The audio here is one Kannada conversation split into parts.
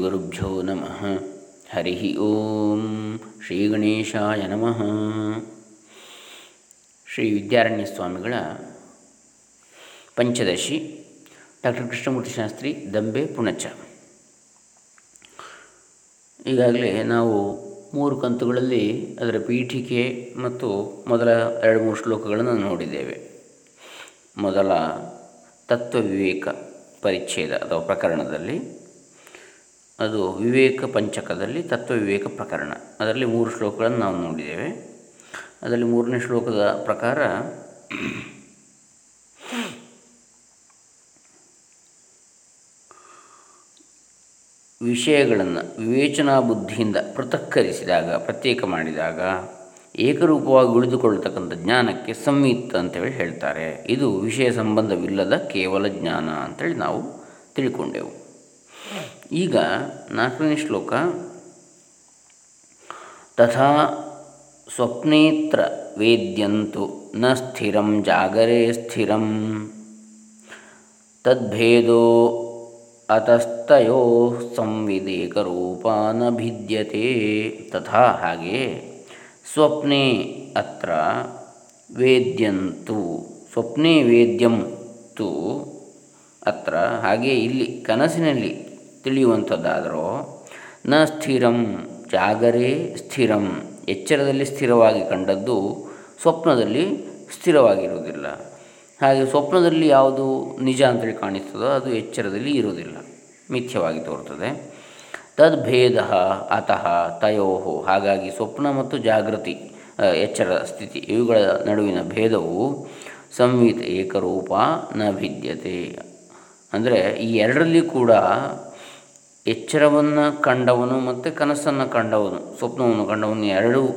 ಗುರುಭ್ಯೋ ನಮಃ. ಹರಿ ಓಂ ಶ್ರೀ ಗಣೇಶಾಯ ನಮಃ. ಶ್ರೀ ವಿದ್ಯಾರಣ್ಯ ಸ್ವಾಮಿಗಳ ಪಂಚದಶಿ, ಡಾಕ್ಟರ್ ಕೃಷ್ಣಮೂರ್ತಿ ಶಾಸ್ತ್ರಿ, ದಂಬೆ, ಪುಣಚ. ಈಗಾಗಲೇ ನಾವು ಮೂರು ಕಂತುಗಳಲ್ಲಿ ಅದರ ಪೀಠಿಕೆ ಮತ್ತು ಮೊದಲ ಎರಡು ಮೂರು ಶ್ಲೋಕಗಳನ್ನು ನೋಡಿದ್ದೇವೆ. ಮೊದಲ ತತ್ವ ವಿವೇಕ ಪರಿಚ್ಛೇದ ಅಥವಾ ಪ್ರಕರಣದಲ್ಲಿ ಅದು ವಿವೇಕ ಪಂಚಕದಲ್ಲಿ ತತ್ವ ವಿವೇಕ ಪ್ರಕರಣ. ಅದರಲ್ಲಿ ಮೂರು ಶ್ಲೋಕಗಳನ್ನು ನಾವು ನೋಡಿದ್ದೇವೆ. ಅದರಲ್ಲಿ ಮೂರನೇ ಶ್ಲೋಕದ ಪ್ರಕಾರ, ವಿಷಯಗಳನ್ನು ವಿವೇಚನಾ ಬುದ್ಧಿಯಿಂದ ಪೃಥಕ್ಕರಿಸಿದಾಗ, ಪ್ರತ್ಯೇಕ ಮಾಡಿದಾಗ, ಏಕರೂಪವಾಗಿ ಉಳಿದುಕೊಳ್ಳತಕ್ಕಂಥ ಜ್ಞಾನಕ್ಕೆ ಸಂಯುಕ್ತ ಅಂತೇಳಿ ಹೇಳ್ತಾರೆ. ಇದು ವಿಷಯ ಸಂಬಂಧವಿಲ್ಲದ ಕೇವಲ ಜ್ಞಾನ ಅಂತೇಳಿ ನಾವು ತಿಳ್ಕೊಂಡೆವು. ಈಗ ನಾಲ್ಕನೇ ಶ್ಲೋಕ, ತಥಾ ಸ್ವಪ್ನೇತ್ರ ವೇದ್ಯಂತು ನ ಸ್ಥಿರಂ ಜಾಗರೆ ಸ್ಥಿರಂ, ತದ್ಭೇದೋ ಅತಸ್ತಯೋ ಸಂವಿದೇಕರೂಪಾನ ಭಿದ್ಯತೆ ತಥಾ ಹಾಗೆ ಸ್ವಪ್ನೆ ಅತ್ರ ವೇದ್ಯಂತು, ಸ್ವಪ್ನೆ ವೇದ್ಯಂ ತು ಅತ್ರ ಹಾಗೆ ಇಲ್ಲಿ ಕನಸಿನಲ್ಲಿ ತಿಳಿಯುವಂಥದ್ದಾದರೂ, ನ ಸ್ಥಿರಂ ಜಾಗರೇ ಸ್ಥಿರಂ, ಎಚ್ಚರದಲ್ಲಿ ಸ್ಥಿರವಾಗಿ ಕಂಡದ್ದು ಸ್ವಪ್ನದಲ್ಲಿ ಸ್ಥಿರವಾಗಿರುವುದಿಲ್ಲ. ಹಾಗೆ ಸ್ವಪ್ನದಲ್ಲಿ ಯಾವುದು ನಿಜ ಅಂತೇಳಿ ಕಾಣಿಸ್ತದೋ ಅದು ಎಚ್ಚರದಲ್ಲಿ ಇರುವುದಿಲ್ಲ, ಮಿಥ್ಯವಾಗಿ ತೋರುತ್ತದೆ. ತದ್ಭೇದ ಅತಃ ತಯೋ, ಹಾಗಾಗಿ ಸ್ವಪ್ನ ಮತ್ತು ಜಾಗೃತಿ ಎಚ್ಚರ ಸ್ಥಿತಿ, ಇವುಗಳ ನಡುವಿನ ಭೇದವು ಸಂವಿತ ಏಕರೂಪ ನ ಭಿದ್ಯತೆ. ಅಂದರೆ ಈ ಎರಡರಲ್ಲಿ ಕೂಡ ಎಚ್ಚರವನ್ನು ಕಂಡವನು ಮತ್ತು ಕನಸನ್ನು ಕಂಡವನು. ಸ್ವಪ್ನವನ್ನು ಕಂಡವನು. ಎರಡೂ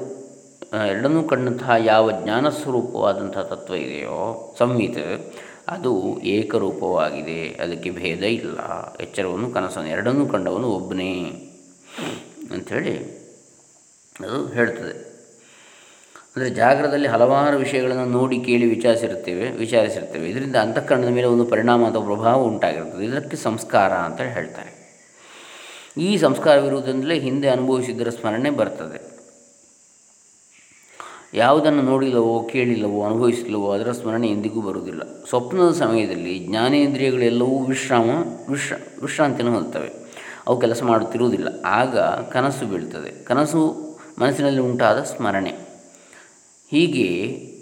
ಎರಡನ್ನೂ ಕಂಡಂತಹ ಯಾವ ಜ್ಞಾನ ಸ್ವರೂಪವಾದಂಥ ತತ್ವ ಇದೆಯೋ, ಸಂಹಿತ, ಅದು ಏಕರೂಪವಾಗಿದೆ. ಅದಕ್ಕೆ ಭೇದ ಇಲ್ಲ. ಎಚ್ಚರವನ್ನು ಕನಸನ್ನು, ಎರಡನ್ನೂ ಕಂಡವನು ಒಬ್ಬನೇ ಅಂಥೇಳಿ ಅದು ಹೇಳ್ತದೆ. ಅಂದರೆ ಜಾಗರದಲ್ಲಿ ಹಲವಾರು ವಿಷಯಗಳನ್ನು ನೋಡಿ ಕೇಳಿ ವಿಚಾರಿಸಿರ್ತೇವೆ ವಿಚಾರಿಸಿರ್ತೇವೆ ಇದರಿಂದ ಅಂತಃಕರಣದ ಮೇಲೆ ಒಂದು ಪರಿಣಾಮ ಅಥವಾ ಪ್ರಭಾವ ಉಂಟಾಗಿರ್ತದೆ ಇದಕ್ಕೆ ಸಂಸ್ಕಾರ ಅಂತ ಹೇಳ್ತಾರೆ. ಈ ಸಂಸ್ಕಾರವಿರುವುದರಿಂದಲೇ ಹಿಂದೆ ಅನುಭವಿಸಿದ್ದರ ಸ್ಮರಣೆ ಬರ್ತದೆ. ಯಾವುದನ್ನು ನೋಡಿಲ್ಲವೋ, ಕೇಳಿಲ್ಲವೋ, ಅನುಭವಿಸಿಲ್ಲವೋ, ಅದರ ಸ್ಮರಣೆ ಎಂದಿಗೂ ಬರುವುದಿಲ್ಲ. ಸ್ವಪ್ನದ ಸಮಯದಲ್ಲಿ ಜ್ಞಾನೇಂದ್ರಿಯಗಳೆಲ್ಲವೂ ವಿಶ್ರಾಮ, ವಿಶ್ರ, ವಿಶ್ರಾಂತಿಯನ್ನು ಹೊಂದುತ್ತವೆ. ಅವು ಕೆಲಸ ಮಾಡುತ್ತಿರುವುದಿಲ್ಲ. ಆಗ ಕನಸು ಬೀಳ್ತದೆ ಕನಸು ಮನಸ್ಸಿನಲ್ಲಿ ಉಂಟಾದ ಸ್ಮರಣೆ. ಹೀಗೆ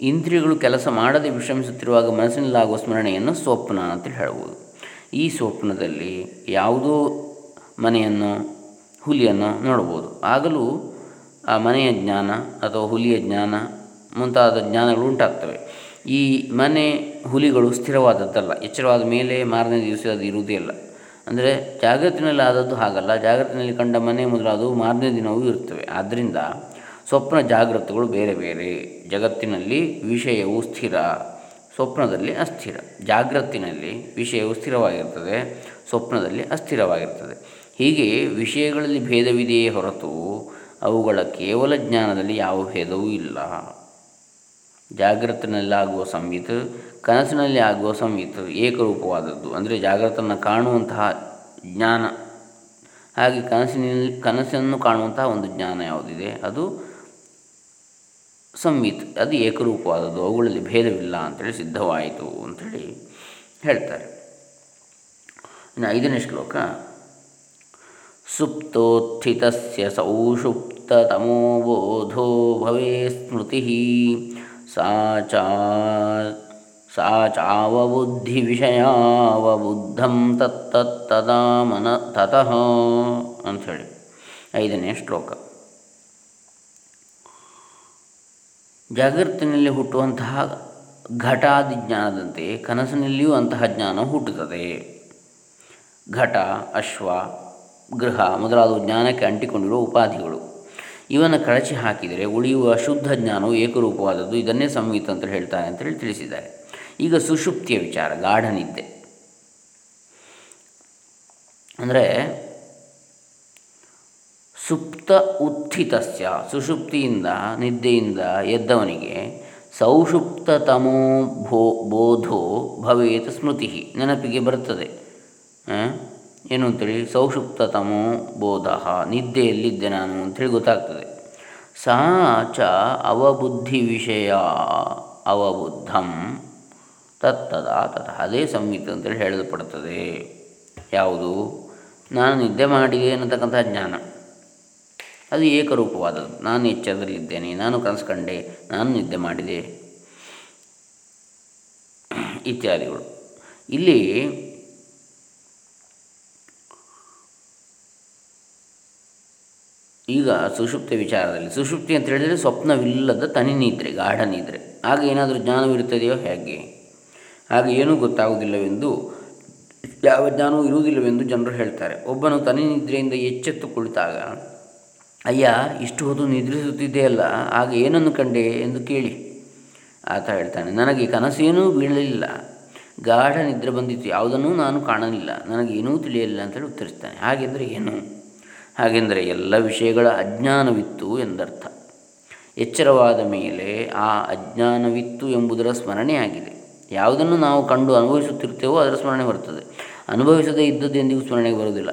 ಇಂದ್ರಿಯಗಳು ಕೆಲಸ ಮಾಡದೆ ವಿಶ್ರಮಿಸುತ್ತಿರುವಾಗ ಮನಸ್ಸಿನಲ್ಲಾಗುವ ಸ್ಮರಣೆಯನ್ನು ಸ್ವಪ್ನ ಅಂತ ಹೇಳ್ಬೋದು ಈ ಸ್ವಪ್ನದಲ್ಲಿ ಯಾವುದೋ ಮನೆಯನ್ನು, ಹುಲಿಯನ್ನು ನೋಡ್ಬೋದು ಆಗಲೂ ಆ ಮನೆಯ ಜ್ಞಾನ ಅಥವಾ ಹುಲಿಯ ಜ್ಞಾನ ಮುಂತಾದ ಜ್ಞಾನಗಳು ಉಂಟಾಗ್ತವೆ. ಈ ಮನೆ ಹುಲಿಗಳು ಸ್ಥಿರವಾದದ್ದಲ್ಲ. ಎಚ್ಚರವಾದ ಮೇಲೆ ಮಾರನೇ ದಿವಸ ಅದು ಇರುವುದೇ ಇಲ್ಲ. ಅಂದರೆ ಜಾಗೃತಿನಲ್ಲಿ ಆದದ್ದು ಹಾಗಲ್ಲ. ಜಾಗೃತಿನಲ್ಲಿ ಕಂಡ ಮನೆ ಮೊದಲಾದವು ಮಾರನೇ ದಿನವೂ ಇರುತ್ತವೆ. ಆದ್ದರಿಂದ ಸ್ವಪ್ನ ಜಾಗೃತಗಳು ಬೇರೆ ಬೇರೆ. ಜಗತ್ತಿನಲ್ಲಿ ವಿಷಯವು ಸ್ಥಿರ, ಸ್ವಪ್ನದಲ್ಲಿ ಅಸ್ಥಿರ. ಜಾಗೃತಿನಲ್ಲಿ ವಿಷಯವು ಸ್ಥಿರವಾಗಿರ್ತದೆ, ಸ್ವಪ್ನದಲ್ಲಿ ಅಸ್ಥಿರವಾಗಿರ್ತದೆ. ಹೀಗೆ ವಿಷಯಗಳಲ್ಲಿ ಭೇದವಿದೆಯೇ ಹೊರತು ಅವುಗಳ ಕೇವಲ ಜ್ಞಾನದಲ್ಲಿ ಯಾವ ಭೇದವೂ ಇಲ್ಲ. ಜಾಗೃತಿನಲ್ಲಾಗುವ ಸಂಹಿತ, ಕನಸಿನಲ್ಲಿ ಆಗುವ ಸಂಹಿತ ಏಕರೂಪವಾದದ್ದು. ಅಂದರೆ ಜಾಗೃತನ್ನು ಕಾಣುವಂತಹ ಜ್ಞಾನ. ಹಾಗೆ ಕನಸಿನಲ್ಲಿ, ಕನಸನ್ನು ಕಾಣುವಂತಹ ಒಂದು ಜ್ಞಾನ ಯಾವುದಿದೆ? ಅದು ಸಂಹಿತ್. ಅದು ಏಕರೂಪವಾದದ್ದು. ಅವುಗಳಲ್ಲಿ ಭೇದವಿಲ್ಲ ಅಂತೇಳಿ ಸಿದ್ಧವಾಯಿತು ಅಂಥೇಳಿ ಹೇಳ್ತಾರೆ. ಇನ್ನು ಐದನೇ ಶ್ಲೋಕ ಸುಪ್ತೋತ್ಥಿತಸ್ಯ ಸೌಷುಪ್ತತಮೋಬೋಧೋ ಭವೇ ಸ್ಮೃತಿ ಸಾ ಚಾ ಸಾ ಚಾವಬುದ್ಧಿವಿಷಯಾವಬುದ್ಧಂ ತತ್ತತ್ತದಾ ಮನ ತತಃ ಅಂಥೇಳಿ ಐದನೇ ಶ್ಲೋಕ. ಜಾಗೃತಿನಲ್ಲಿ ಹುಟ್ಟುವಂತಹ ಘಟಾದಿ ಜ್ಞಾನದಂತೆ ಕನಸಿನಲ್ಲಿಯೂ ಅಂತಹ ಜ್ಞಾನ ಹುಟ್ಟುತ್ತದೆ. ಘಟ, ಅಶ್ವ ಗೃಹ ಮೊದಲಾದ ಜ್ಞಾನಕ್ಕೆ ಅಂಟಿಕೊಂಡಿರುವ ಉಪಾಧಿಗಳು. ಇವನ್ನು ಕಳಚಿ ಹಾಕಿದರೆ ಉಳಿಯುವ ಶುದ್ಧ ಜ್ಞಾನವು ಏಕರೂಪವಾದದ್ದು. ಇದನ್ನೇ ಸಂಹಿತ ಅಂತ ಹೇಳ್ತಾರೆ ಅಂತೇಳಿ ತಿಳಿಸಿದ್ದಾರೆ. ಈಗ ಸುಷುಪ್ತಿಯ ವಿಚಾರ, ಗಾಢ ನಿದ್ದೆ. ಅಂದರೆ ಸುಪ್ತ ಉತ್ಥಿತಸ್ಯ, ಸುಷುಪ್ತಿಯಿಂದ, ನಿದ್ದೆಯಿಂದ ಎದ್ದವನಿಗೆ ಸೌಷುಪ್ತತಮೋ ಭೋ, ಬೋಧೋ ಭವೇತ್ ಸ್ಮೃತಿ ನೆನಪಿಗೆ ಬರುತ್ತದೆ. ಏನು ಅಂತೇಳಿ, ಸೌಷುಪ್ತತಮೋ ಬೋಧ, ನಿದ್ದೆಯಲ್ಲಿದ್ದೆ ನಾನು ಅಂಥೇಳಿ ಗೊತ್ತಾಗ್ತದೆ. ಸಾ ಚ ಅವಬುದ್ಧಿ ವಿಷಯ ಅವಬುದ್ಧಂ ತತ್ತದ ತತಃ, ಅದೇ ಸಂಹಿತ ಅಂತೇಳಿ ಹೇಳಲ್ಪಡುತ್ತದೆ ಯಾವುದು? ನಾನು ನಿದ್ದೆ ಮಾಡಿದೆ ಅನ್ನತಕ್ಕಂಥ ಜ್ಞಾನ. ಅದು ಏಕರೂಪವಾದದ್ದು. ನಾನು ಎಚ್ಚರದಲ್ಲಿದ್ದೇನೆ, ನಾನು ಕನಸು ನಾನು ನಿದ್ದೆ ಮಾಡಿದೆ. ಇತ್ಯಾದಿಗಳು. ಇಲ್ಲಿ ಈಗ ಸುಷುಪ್ತಿ ವಿಚಾರದಲ್ಲಿ, ಸುಷುಪ್ತಿ ಅಂತ ಹೇಳಿದರೆ ಸ್ವಪ್ನವಿಲ್ಲದ ತನಿ ನಿದ್ರೆ, ಗಾಢ ನಿದ್ರೆ. ಆಗ ಏನಾದರೂ ಜ್ಞಾನವಿರುತ್ತದೆಯೋ ಹೇಗೆ? ಆಗ ಏನೂ ಗೊತ್ತಾಗುವುದಿಲ್ಲವೆಂದು, ಯಾವ ಜ್ಞಾನವೂ ಇರುವುದಿಲ್ಲವೆಂದು ಜನರು ಹೇಳ್ತಾರೆ. ಒಬ್ಬನು ತನಿ ನಿದ್ರೆಯಿಂದ ಎಚ್ಚೆತ್ತು ಕುಳಿತಾಗ, ಅಯ್ಯ, ಇಷ್ಟು ಹೊತ್ತು ನಿದ್ರಿಸುತ್ತಿದೆಯಲ್ಲ ಆಗ ಏನನ್ನು ಕಂಡೆ ಎಂದು ಕೇಳಿ. ಆತ ಹೇಳ್ತಾನೆ, ನನಗೆ ಕನಸೇನೂ ಬೀಳಲಿಲ್ಲ. ಗಾಢ ನಿದ್ರೆ ಬಂದಿತ್ತು, ಯಾವುದನ್ನೂ ನಾನು ಕಾಣಲಿಲ್ಲ. ನನಗೇನೂ ತಿಳಿಯಲಿಲ್ಲ ಅಂತೇಳಿ ಉತ್ತರಿಸ್ತಾನೆ. ಹಾಗೆಂದರೆ ಏನು? ಹಾಗೆಂದರೆ ಎಲ್ಲ ವಿಷಯಗಳ ಅಜ್ಞಾನವಿತ್ತು ಎಂದರ್ಥ. ಎಚ್ಚರವಾದ ಮೇಲೆ ಆ ಅಜ್ಞಾನವಿತ್ತು ಎಂಬುದರ ಸ್ಮರಣೆಯಾಗಿದೆ ಯಾವುದನ್ನು ನಾವು ಕಂಡು ಅನುಭವಿಸುತ್ತಿರ್ತೇವೋ ಅದರ ಸ್ಮರಣೆ ಬರುತ್ತದೆ. ಅನುಭವಿಸದೇ ಇದ್ದದ್ದು ಎಂದಿಗೂ ಸ್ಮರಣೆಗೆ ಬರುವುದಿಲ್ಲ.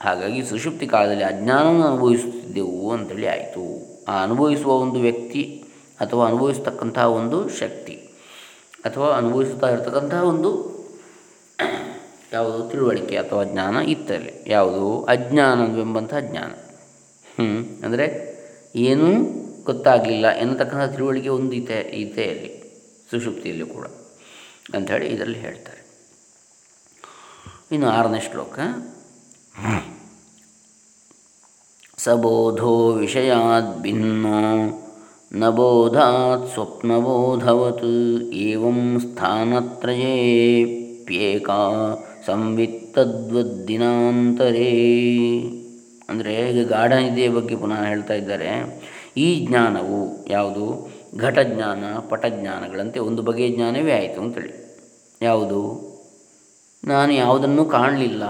ಹಾಗಾಗಿ ಸುಷುಪ್ತಿ ಕಾಲದಲ್ಲಿ ಅಜ್ಞಾನವನ್ನು ಅನುಭವಿಸುತ್ತಿದ್ದೆವು ಅಂತೇಳಿ ಆಯಿತು. ಆ ಅನುಭವಿಸುವ ಒಂದು ವ್ಯಕ್ತಿ ಅಥವಾ ಅನುಭವಿಸ್ತಕ್ಕಂತಹ ಒಂದು ಶಕ್ತಿ ಅಥವಾ ಅನುಭವಿಸುತ್ತಾ ಇರತಕ್ಕಂತಹ ಒಂದು ಯಾವುದು ತಿಳುವಳಿಕೆ ಅಥವಾ ಜ್ಞಾನ ಇತ್ತಲ್ಲಿ. ಯಾವುದು? ಅಜ್ಞಾನವೆಂಬಂಥ ಜ್ಞಾನ. ಹ್ಞೂ ಅಂದರೆ ಏನೂ ಗೊತ್ತಾಗಲಿಲ್ಲ ಎನ್ನತಕ್ಕಂಥ ತಿಳುವಳಿಕೆ ಒಂದು ಇದೆ ಅಲ್ಲಿ, ಸುಷುಪ್ತಿಯಲ್ಲಿ ಕೂಡ ಅಂಥೇಳಿ ಇದರಲ್ಲಿ ಹೇಳ್ತಾರೆ. ಇನ್ನು ಆರನೇ ಶ್ಲೋಕ. ಸಬೋಧೋ ವಿಷಯಾತ್ ಭಿನ್ನೋ ನ ಬೋಧಾತ್ ಸ್ವಪ್ನಬೋಧವತ್, ಏವಂ ಸ್ಥಾನತ್ರಯೇಪ್ಯೇಕಾ ಸಂವಿತ್ತದ್ವದ್ದಿನಾಂತರೇ. ಅಂದರೆ ಈಗ ಗಾಢ ನಿದ್ದೆಯ ಬಗ್ಗೆ ಪುನಃ ಹೇಳ್ತಾ ಇದ್ದಾರೆ. ಈ ಜ್ಞಾನವು ಯಾವುದು? ಘಟಜ್ಞಾನ, ಪಟಜ್ಞಾನಗಳಂತೆ ಒಂದು ಬಗೆಯ ಜ್ಞಾನವೇ ಆಯಿತು ಅಂತೇಳಿ. ಯಾವುದು? ನಾನು ಯಾವುದನ್ನು ಕಾಣಲಿಲ್ಲ.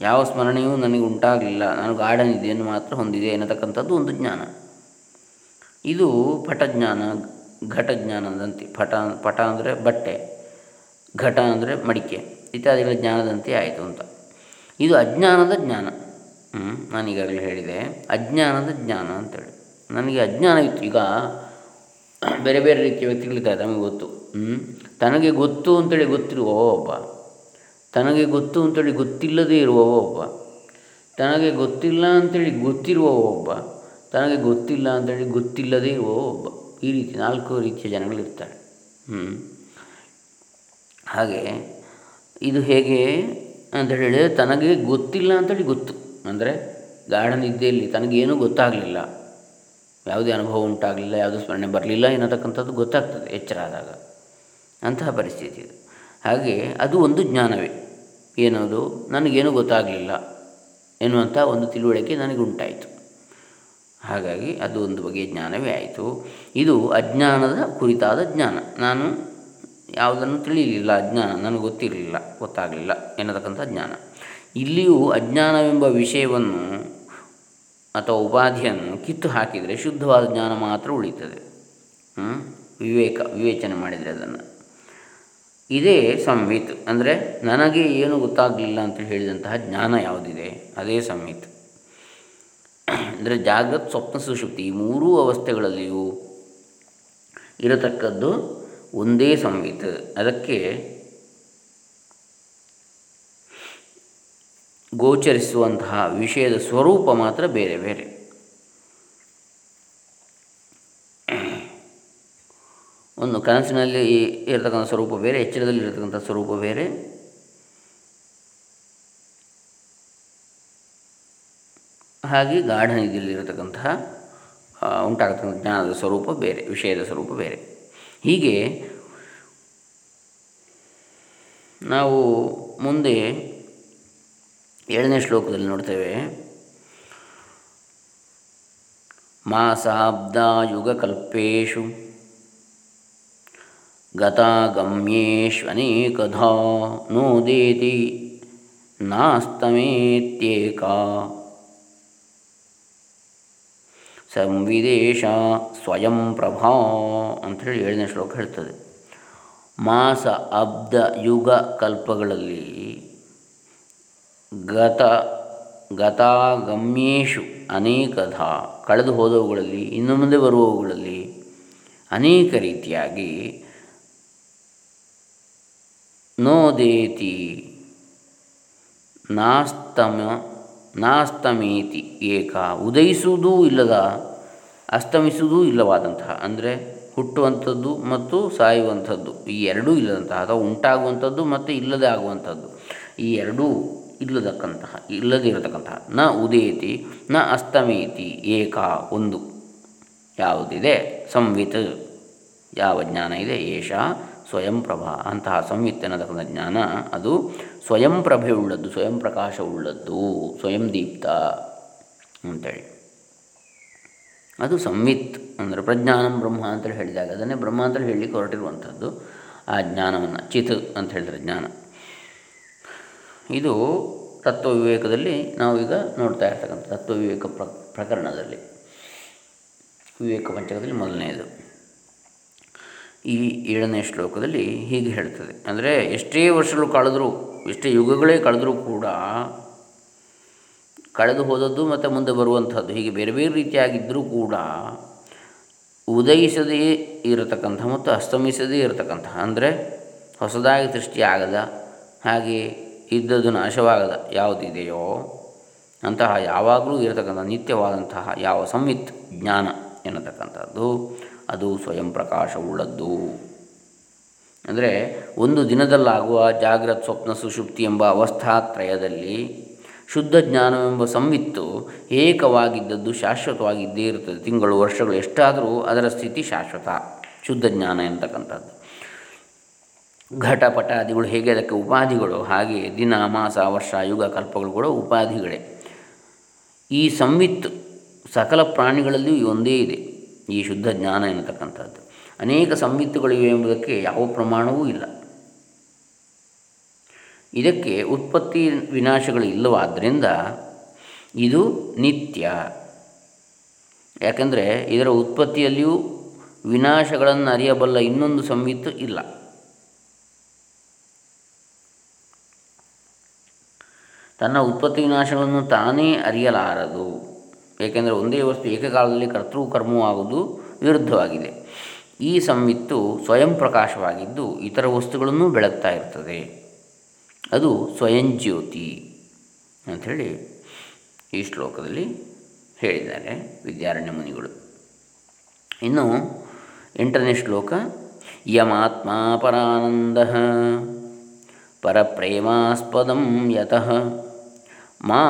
ಯಾವ ಸ್ಮರಣೆಯೂ ನನಗೆ ಉಂಟಾಗಲಿಲ್ಲ. ನಾನು ಗಾಢ ನಿದ್ದೆಯನ್ನು ಮಾತ್ರ ಹೊಂದಿದೆ ಎನ್ನತಕ್ಕಂಥದ್ದು ಒಂದು ಜ್ಞಾನ. ಇದು ಪಟಜ್ಞಾನ, ಘಟಜ್ಞಾನದಂತೆ. ಪಟ ಪಟ ಅಂದರೆ ಬಟ್ಟೆ, ಘಟ ಅಂದರೆ ಮಡಿಕೆ. ಇತ್ಯಾದಿಗಳ ಜ್ಞಾನದಂತೆ ಆಯಿತು ಅಂತ. ಇದು ಅಜ್ಞಾನದ ಜ್ಞಾನ. ನಾನು ಈಗಾಗಲೇ ಹೇಳಿದೆ, ಅಜ್ಞಾನದ ಜ್ಞಾನ ಅಂತೇಳಿ. ನನಗೆ ಅಜ್ಞಾನ ಇತ್ತು. ಈಗ ಬೇರೆ ಬೇರೆ ರೀತಿಯ ವ್ಯಕ್ತಿಗಳಿದ್ದಾರೆ, ನಮಗೆ ಗೊತ್ತು. ತನಗೆ ಗೊತ್ತು ಅಂತೇಳಿ ಗೊತ್ತಿರುವ ಒಬ್ಬ, ತನಗೆ ಗೊತ್ತು ಅಂತೇಳಿ ಗೊತ್ತಿಲ್ಲದೇ ಇರುವ ಒಬ್ಬ, ತನಗೆ ಗೊತ್ತಿಲ್ಲ ಅಂತೇಳಿ ಗೊತ್ತಿರುವ ಒಬ್ಬ, ತನಗೆ ಗೊತ್ತಿಲ್ಲ ಅಂತೇಳಿ ಗೊತ್ತಿಲ್ಲದೇ ಇರುವ ಒಬ್ಬ, ಈ ರೀತಿ ನಾಲ್ಕು ರೀತಿಯ ಜನಗಳಿರ್ತಾರೆ. ಹ್ಞೂ ಹಾಗೆ ಇದು ಹೇಗೆ ಅಂತ ಹೇಳಿದರೆ ತನಗೆ ಗೊತ್ತಿಲ್ಲ ಅಂತೇಳಿ ಗೊತ್ತು. ಅಂದರೆ ಗಾಢ ನಿದ್ದೆಯಲ್ಲಿ ತನಗೇನೂ ಗೊತ್ತಾಗಲಿಲ್ಲ. ಯಾವುದೇ ಅನುಭವ ಉಂಟಾಗಲಿಲ್ಲ, ಯಾವುದೂ ಸ್ಮರಣೆ ಬರಲಿಲ್ಲ ಎನ್ನತಕ್ಕಂಥದ್ದು ಗೊತ್ತಾಗ್ತದೆ, ಎಚ್ಚರ ಆದಾಗ. ಅಂತಹ ಪರಿಸ್ಥಿತಿ ಇದು. ಹಾಗೆ ಅದು ಒಂದು ಜ್ಞಾನವೇ. ಏನದು? ನನಗೇನು ಗೊತ್ತಾಗಲಿಲ್ಲ ಎನ್ನುವಂಥ ಒಂದು ತಿಳುವಳಿಕೆ ನನಗೆ ಉಂಟಾಯಿತು ಹಾಗಾಗಿ ಅದು ಒಂದು ಬಗೆಯ ಜ್ಞಾನವೇ ಆಯಿತು. ಇದು ಅಜ್ಞಾನದ ಕುರಿತಾದ ಜ್ಞಾನ. ನಾನು ಯಾವುದನ್ನು ತಿಳಿಯಲಿಲ್ಲ ಅಜ್ಞಾನ, ನನಗೆ ಗೊತ್ತಿರಲಿಲ್ಲ, ಗೊತ್ತಾಗಲಿಲ್ಲ ಎನ್ನತಕ್ಕಂಥ ಜ್ಞಾನ ಇಲ್ಲಿಯೂ ಅಜ್ಞಾನವೆಂಬ ವಿಷಯವನ್ನು ಅಥವಾ ಉಪಾಧಿಯನ್ನು ಕಿತ್ತು ಹಾಕಿದರೆ ಶುದ್ಧವಾದ ಜ್ಞಾನ ಮಾತ್ರ ಉಳಿತದೆ ವಿವೇಕ, ವಿವೇಚನೆ ಮಾಡಿದರೆ ಅದನ್ನು. ಇದೇ ಸಂಹಿತ್. ಅಂದರೆ ನನಗೆ ಏನು ಗೊತ್ತಾಗಲಿಲ್ಲ ಅಂತ ಹೇಳಿದಂತಹ ಜ್ಞಾನ ಯಾವುದಿದೆ? ಅದೇ ಸಂಹಿತ್. ಅಂದರೆ ಜಾಗ್ರತ್, ಸ್ವಪ್ನ, ಸುಷುಪ್ತಿ ಈ ಮೂರೂ ಅವಸ್ಥೆಗಳಲ್ಲಿಯೂ ಇರತಕ್ಕದ್ದು ಒಂದೇ ಸಂವಿತ್ ಅದಕ್ಕೆ ಗೋಚರಿಸುವಂತಹ ವಿಷಯದ ಸ್ವರೂಪ ಮಾತ್ರ ಬೇರೆ ಬೇರೆ. ಒಂದು ಕನಸಿನಲ್ಲಿ ಇರತಕ್ಕಂಥ ಸ್ವರೂಪ ಬೇರೆ, ಎಚ್ಚರದಲ್ಲಿ ಇರತಕ್ಕಂಥ ಸ್ವರೂಪ ಬೇರೆ. ಹಾಗೆ ಗಾಢ ನಿಧಿಯಲ್ಲಿರತಕ್ಕಂತಹ ಉಂಟಾಗತಕ್ಕಂಥ ಜ್ಞಾನದ ಸ್ವರೂಪ ಬೇರೆ, ವಿಷಯದ ಸ್ವರೂಪ ಬೇರೆ. ಹೀಗೆ ನಾವು ಮುಂದೆ ಏಳನೇ ಶ್ಲೋಕದಲ್ಲಿ ನೋಡ್ತೇವೆ. ಮಾಸಾಬ್ದಾಯುಗಕಲ್ಪೇಶು ಗತಾಗಮ್ಯೇಷ್ವನೇಕಧಾ ನೋದೇತಿ ನಾಸ್ತಮೇತ್ಯೇಕಾ ಸಂವಿದೇಶ ಸ್ವಯಂ ಪ್ರಭಾ ಅಂಥೇಳಿ ಏಳನೇ ಶ್ಲೋಕ ಹೇಳ್ತದೆ. ಮಾಸ ಅಬ್ದ ಯುಗ ಕಲ್ಪಗಳಲ್ಲಿ ಗತ ಗತಾಗಮ್ಯೇಶು ಅನೇಕಧ ಕಳೆದು ಹೋದವುಗಳಲ್ಲಿ ಇನ್ನು ಮುಂದೆ ಬರುವವುಗಳಲ್ಲಿ ಅನೇಕ ರೀತಿಯಾಗಿ ನೋದೇತಿ ನಾಸ್ತಮ ನಾಸ್ತಮೇತಿ ಏಕ ಉದಯಿಸುವುದೂ ಇಲ್ಲದ ಅಸ್ತಮಿಸುವುದೂ ಇಲ್ಲವಾದಂತಹ, ಅಂದರೆ ಹುಟ್ಟುವಂಥದ್ದು ಮತ್ತು ಸಾಯುವಂಥದ್ದು. ಈ ಎರಡೂ ಇಲ್ಲದಂತಹ ಅಥವಾ ಉಂಟಾಗುವಂಥದ್ದು ಮತ್ತು ಇಲ್ಲದೆ ಆಗುವಂಥದ್ದು. ಈ ಎರಡೂ ಇಲ್ಲದಕ್ಕಂತಹ, ಇಲ್ಲದೇ ಇರತಕ್ಕಂತಹ, ನ ಉದೇತಿ, ನ ಅಸ್ತಮೇತಿ, ಏಕ, ಒಂದು. ಯಾವುದಿದೆ? ಸಂವಿತ್, ಯಾವ ಜ್ಞಾನ ಇದೆ? ಏಷ, ಸ್ವಯಂ ಪ್ರಭಾ. ಅಂತಹ ಸಂವಿತ್ ಅನ್ನತಕ್ಕಂಥ ಜ್ಞಾನ, ಅದು ಸ್ವಯಂ ಪ್ರಭೆ ಉಳ್ಳದ್ದು ಸ್ವಯಂ ಪ್ರಕಾಶವುಳ್ಳದ್ದು, ಸ್ವಯಂ ದೀಪ್ತ ಅಂತೇಳಿ. ಅದು ಸಂವಿತ್ ಅಂದರೆ ಪ್ರಜ್ಞಾನಂ ಬ್ರಹ್ಮ ಅಂತೇಳಿ ಹೇಳಿದಾಗ ಅದನ್ನೇ ಬ್ರಹ್ಮ ಅಂತೇಳಿ ಹೇಳಲಿಕ್ಕೆ ಹೊರಟಿರುವಂಥದ್ದು ಆ ಜ್ಞಾನವನ್ನು, ಚಿತ್ ಅಂತ ಹೇಳಿದರೆ ಜ್ಞಾನ. ಇದು ತತ್ವ ವಿವೇಕದಲ್ಲಿ ನಾವೀಗ ನೋಡ್ತಾ ಇರ್ತಕ್ಕಂಥ ತತ್ವ ವಿವೇಕ ಪ್ರ, ಪ್ರಕರಣದಲ್ಲಿ. ವಿವೇಕ ಪಂಚಕದಲ್ಲಿ ಮೊದಲನೆಯದು ಈ ಏಳನೇ ಶ್ಲೋಕದಲ್ಲಿ ಹೀಗೆ ಹೇಳ್ತದೆ. ಅಂದರೆ ಎಷ್ಟೇ ವರ್ಷಗಳು ಕಳೆದರೂ, ಎಷ್ಟೇ ಯುಗಗಳೇ ಕಳೆದರೂ ಕೂಡ ಕಳೆದು ಹೋದದ್ದು ಮತ್ತು ಮುಂದೆ ಬರುವಂಥದ್ದು. ಹೀಗೆ ಬೇರೆ ಬೇರೆ ರೀತಿಯಾಗಿದ್ದರೂ ಕೂಡ ಉದಯಿಸದೇ ಇರತಕ್ಕಂಥ ಮತ್ತು ಅಸ್ತಮಿಸದೇ ಇರತಕ್ಕಂಥ, ಅಂದರೆ ಹೊಸದಾಗಿ ಸೃಷ್ಟಿಯಾಗದ ಹಾಗೆ ಇದ್ದದ್ದು ನಾಶವಾಗದ ಯಾವುದಿದೆಯೋ ಅಂತಹ ಯಾವಾಗಲೂ ಇರತಕ್ಕಂಥ ನಿತ್ಯವಾದಂತಹ ಯಾವ ಸಂವಿತ್ ಜ್ಞಾನ ಎನ್ನತಕ್ಕಂಥದ್ದು, ಅದು ಸ್ವಯಂ ಪ್ರಕಾಶವುಳ್ಳದ್ದು. ಅಂದರೆ ಒಂದು ದಿನದಲ್ಲಾಗುವ ಜಾಗ್ರತ್ ಸ್ವಪ್ನ ಸುಷುಪ್ತಿ ಎಂಬ ಅವಸ್ಥಾತ್ರಯದಲ್ಲಿ ಶುದ್ಧ ಜ್ಞಾನವೆಂಬ ಸಂವಿತ್ತು ಏಕವಾಗಿದ್ದದ್ದು ಶಾಶ್ವತವಾಗಿದ್ದೇ ಇರುತ್ತದೆ. ತಿಂಗಳು, ವರ್ಷಗಳು ಎಷ್ಟಾದರೂ ಅದರ ಸ್ಥಿತಿ ಶಾಶ್ವತ. ಶುದ್ಧ ಜ್ಞಾನ ಎಂತಕ್ಕಂಥದ್ದು. ಘಟಪಟಾದಿಗಳು ಹೇಗೆ ಅದಕ್ಕೆ ಉಪಾಧಿಗಳು? ಹಾಗೆ ದಿನ, ಮಾಸ, ವರ್ಷ, ಯುಗ, ಕಲ್ಪಗಳು ಕೂಡ ಉಪಾಧಿಗಳೇ. ಈ ಸಂವಿತ್ತು ಸಕಲ ಪ್ರಾಣಿಗಳಲ್ಲಿಯೂ ಒಂದೇ ಇದೆ. ಈ ಶುದ್ಧ ಜ್ಞಾನ ಎನ್ನತಕ್ಕಂಥದ್ದು ಅನೇಕ ಸಂವಿತ್ತುಗಳಿವೆ ಎಂಬುದಕ್ಕೆ ಯಾವ ಪ್ರಮಾಣವೂ ಇಲ್ಲ. ಇದಕ್ಕೆ ಉತ್ಪತ್ತಿ ವಿನಾಶಗಳು ಇಲ್ಲವಾದ್ದರಿಂದ ಇದು ನಿತ್ಯ. ಯಾಕೆಂದರೆ ಇದರ ಉತ್ಪತ್ತಿಯಲ್ಲಿಯೂ ವಿನಾಶಗಳನ್ನು ಅರಿಯಬಲ್ಲ ಇನ್ನೊಂದು ಸಂವಿತ್ತು ಇಲ್ಲ. ತನ್ನ ಉತ್ಪತ್ತಿ ವಿನಾಶಗಳನ್ನು ತಾನೇ ಅರಿಯಲಾರದು. ಏಕೆಂದರೆ ಒಂದೇ ವಸ್ತು ಏಕಕಾಲದಲ್ಲಿ ಕರ್ತೃ ಕರ್ಮವಾಗುವುದು ವಿರುದ್ಧವಾಗಿದೆ. ಈ ಸಂವಿತ್ತು ಸ್ವಯಂ ಪ್ರಕಾಶವಾಗಿದ್ದು ಇತರ ವಸ್ತುಗಳನ್ನು ಬೆಳಗ್ತಾ ಇರ್ತದೆ. ಅದು ಸ್ವಯಂ ಜ್ಯೋತಿ ಅಂಥೇಳಿ ಈ ಶ್ಲೋಕದಲ್ಲಿ ಹೇಳಿದ್ದಾರೆ ವಿದ್ಯಾರಣ್ಯ ಮುನಿಗಳು. ಇನ್ನು ಎಂಟನೇ ಶ್ಲೋಕ, ಯಮಾತ್ಮ ಪರಾನಂದ ಪರಪ್ರೇಮಾಸ್ಪದಂ ಯತಃ ಮಾ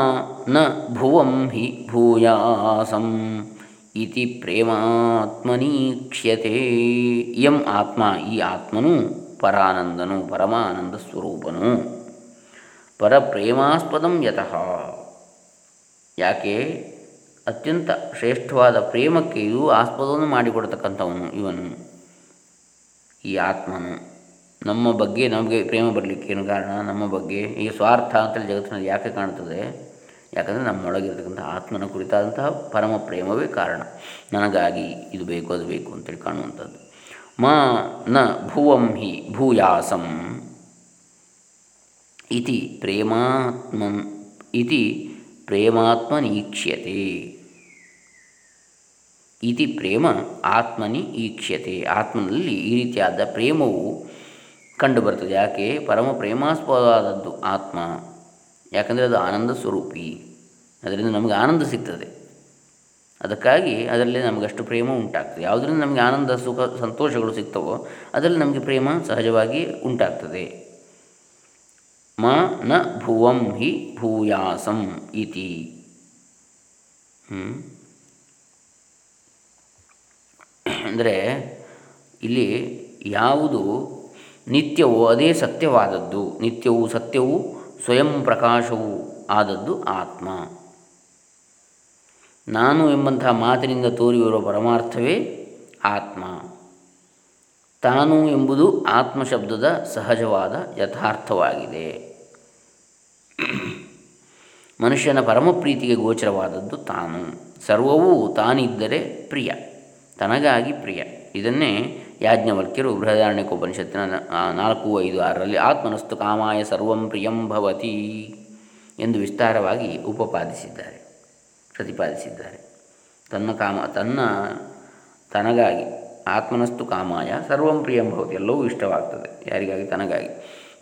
ನ ಭುವಂ ಹಿ ಭೂಯಾಸಂ ಇತಿ ಪ್ರೇಮಾತ್ಮನೀಕ್ಷ್ಯತೆ ಯಂ ಆತ್ಮ, ಈ ಆತ್ಮನು ಪರಾನಂದನು, ಪರಮಾನಂದ ಸ್ವರೂಪನು. ಪರಪ್ರೇಮಾಸ್ಪದಂ ಯತಃ. ಯಾಕೆ? ಅತ್ಯಂತ ಶ್ರೇಷ್ಠವಾದ ಪ್ರೇಮಕ್ಕೆ ಇವು ಆಸ್ಪದವನ್ನು ಮಾಡಿಕೊಡ್ತಕ್ಕಂಥವನು ಇವನು. ಈ ಆತ್ಮನು ನಮ್ಮ ಬಗ್ಗೆ ನಮಗೆ ಪ್ರೇಮ ಬರಲಿಕ್ಕೆ ಏನು ಕಾರಣ? ನಮ್ಮ ಬಗ್ಗೆ ಈ ಸ್ವಾರ್ಥ ಅಂತೇಳಿ ಜಗತ್ತಿನಲ್ಲಿ ಯಾಕೆ ಕಾಣ್ತದೆ ಯಾಕಂದರೆ ನಮ್ಮೊಳಗಿರ್ತಕ್ಕಂಥ ಆತ್ಮನ ಕುರಿತಾದಂತಹ ಪರಮ ಪ್ರೇಮವೇ ಕಾರಣ. ನನಗಾಗಿ ಇದು ಬೇಕು, ಅದು ಬೇಕು ಅಂತೇಳಿ ಕಾಣುವಂಥದ್ದು. ಮಾ ನ ಭುವಂ ಹಿ ಭೂಯಾಸಂ. ಇತಿ ಪ್ರೇಮಾತ್ಮನ್ ಇತಿ ಪ್ರೇಮಾತ್ಮನೀಕ್ಷ್ಯತೆ ಇತಿ ಪ್ರೇಮ ಆತ್ಮನಿ ಈಕ್ಷ್ಯತೆ ಆತ್ಮನಲ್ಲಿ ಈ ರೀತಿಯಾದ ಪ್ರೇಮವು ಕಂಡುಬರ್ತದೆ. ಯಾಕೆ? ಪರಮ ಪ್ರೇಮಾಸ್ಪದವಾದದ್ದು ಆತ್ಮ. ಯಾಕಂದರೆ ಅದು ಆನಂದ ಸ್ವರೂಪಿ. ಅದರಿಂದ ನಮಗೆ ಆನಂದ ಸಿಗ್ತದೆ. ಅದಕ್ಕಾಗಿ ಅದರಲ್ಲಿ ನಮಗಷ್ಟು ಪ್ರೇಮ ಉಂಟಾಗ್ತದೆ. ಯಾವುದರಿಂದ ನಮಗೆ ಆನಂದ, ಸುಖ, ಸಂತೋಷಗಳು ಸಿಗ್ತವೋ, ಅದರಲ್ಲಿ ನಮಗೆ ಪ್ರೇಮ ಸಹಜವಾಗಿ ಉಂಟಾಗ್ತದೆ. ಮ ನ ಭುವಂ ಹಿ ಭೂಯಾಸಂ ಇತಿ. ಅಂದರೆ ಇಲ್ಲಿ ಯಾವುದು ನಿತ್ಯವೋ ಅದೇ ಸತ್ಯವಾದದ್ದು, ನಿತ್ಯವೂ ಸತ್ಯವೂ ಸ್ವಯಂ ಪ್ರಕಾಶವೂ ಆದದ್ದು ಆತ್ಮ. ನಾನು ಎಂಬಂತಹ ಮಾತಿನಿಂದ ತೋರಿರುವ ಪರಮಾರ್ಥವೇ ಆತ್ಮ. ತಾನು ಎಂಬುದು ಆತ್ಮಶಬ್ದದ ಸಹಜವಾದ ಯಥಾರ್ಥವಾಗಿದೆ. ಮನುಷ್ಯನ ಪರಮ ಪ್ರೀತಿಗೆ ಗೋಚರವಾದದ್ದು ತಾನು. ಸರ್ವವೂ ತಾನಿದ್ದರೆ ಪ್ರಿಯ, ತನಗಾಗಿ ಪ್ರಿಯ. ಇದನ್ನೇ ಯಾಜ್ಞವಲ್ಕ್ಯರು ಬೃಹದಾರಣ್ಯಕೋಪನಿಷತ್ತಿನ ನಾಲ್ಕು, ಐದು, ಆರರಲ್ಲಿ ಆತ್ಮನಸ್ತು ಕಾಮಾಯ ಸರ್ವಂ ಪ್ರಿಯಂ ಭವತಿ ಎಂದು ವಿಸ್ತಾರವಾಗಿ ಉಪಪಾದಿಸಿದ್ದಾರೆ, ಪ್ರತಿಪಾದಿಸಿದ್ದಾರೆ. ತನ್ನ ಕಾಮ, ತನ್ನ ತನಗಾಗಿ ಆತ್ಮನಸ್ತು ಕಾಮಾಯ ಸರ್ವಂ ಪ್ರಿಯಂ ಭವತಿ ಎಲ್ಲವೂ ಇಷ್ಟವಾಗ್ತದೆ, ಯಾರಿಗಾಗಿ? ತನಗಾಗಿ.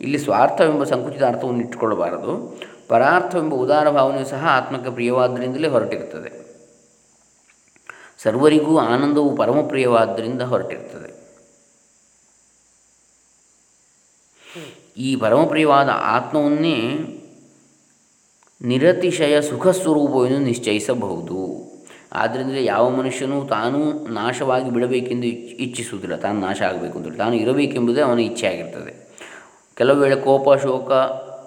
ಇಲ್ಲಿ ಸ್ವಾರ್ಥವೆಂಬ ಸಂಕುಚಿತ ಅರ್ಥವನ್ನು ಇಟ್ಟುಕೊಳ್ಳಬಾರದು. ಪರಾರ್ಥವೆಂಬ ಉದಾರ ಭಾವನೆಯು ಸಹ ಆತ್ಮಕ್ಕೆ ಪ್ರಿಯವಾದ್ದರಿಂದಲೇ ಹೊರಟಿರುತ್ತದೆ. ಸರ್ವರಿಗೂ ಆನಂದವು ಪರಮಪ್ರಿಯವಾದ್ದರಿಂದ ಹೊರಟಿರ್ತದೆ ಈ ಪರಮಪ್ರಿಯವಾದ ಆತ್ಮವನ್ನೇ ನಿರತಿಶಯ ಸುಖ ಸ್ವರೂಪವನ್ನು ನಿಶ್ಚಯಿಸಬಹುದು. ಆದ್ದರಿಂದ ಯಾವ ಮನುಷ್ಯನೂ ತಾನು ನಾಶವಾಗಿ ಬಿಡಬೇಕೆಂದು ಇಚ್ಛಿಸುವುದಿಲ್ಲ. ತಾನು ನಾಶ ಆಗಬೇಕು ಅಂತೇಳಿ ತಾನು ಇರಬೇಕೆಂಬುದೇ ಅವನ ಇಚ್ಛೆ ಆಗಿರ್ತದೆ ಕೆಲವು ವೇಳೆ ಕೋಪ, ಶೋಕ,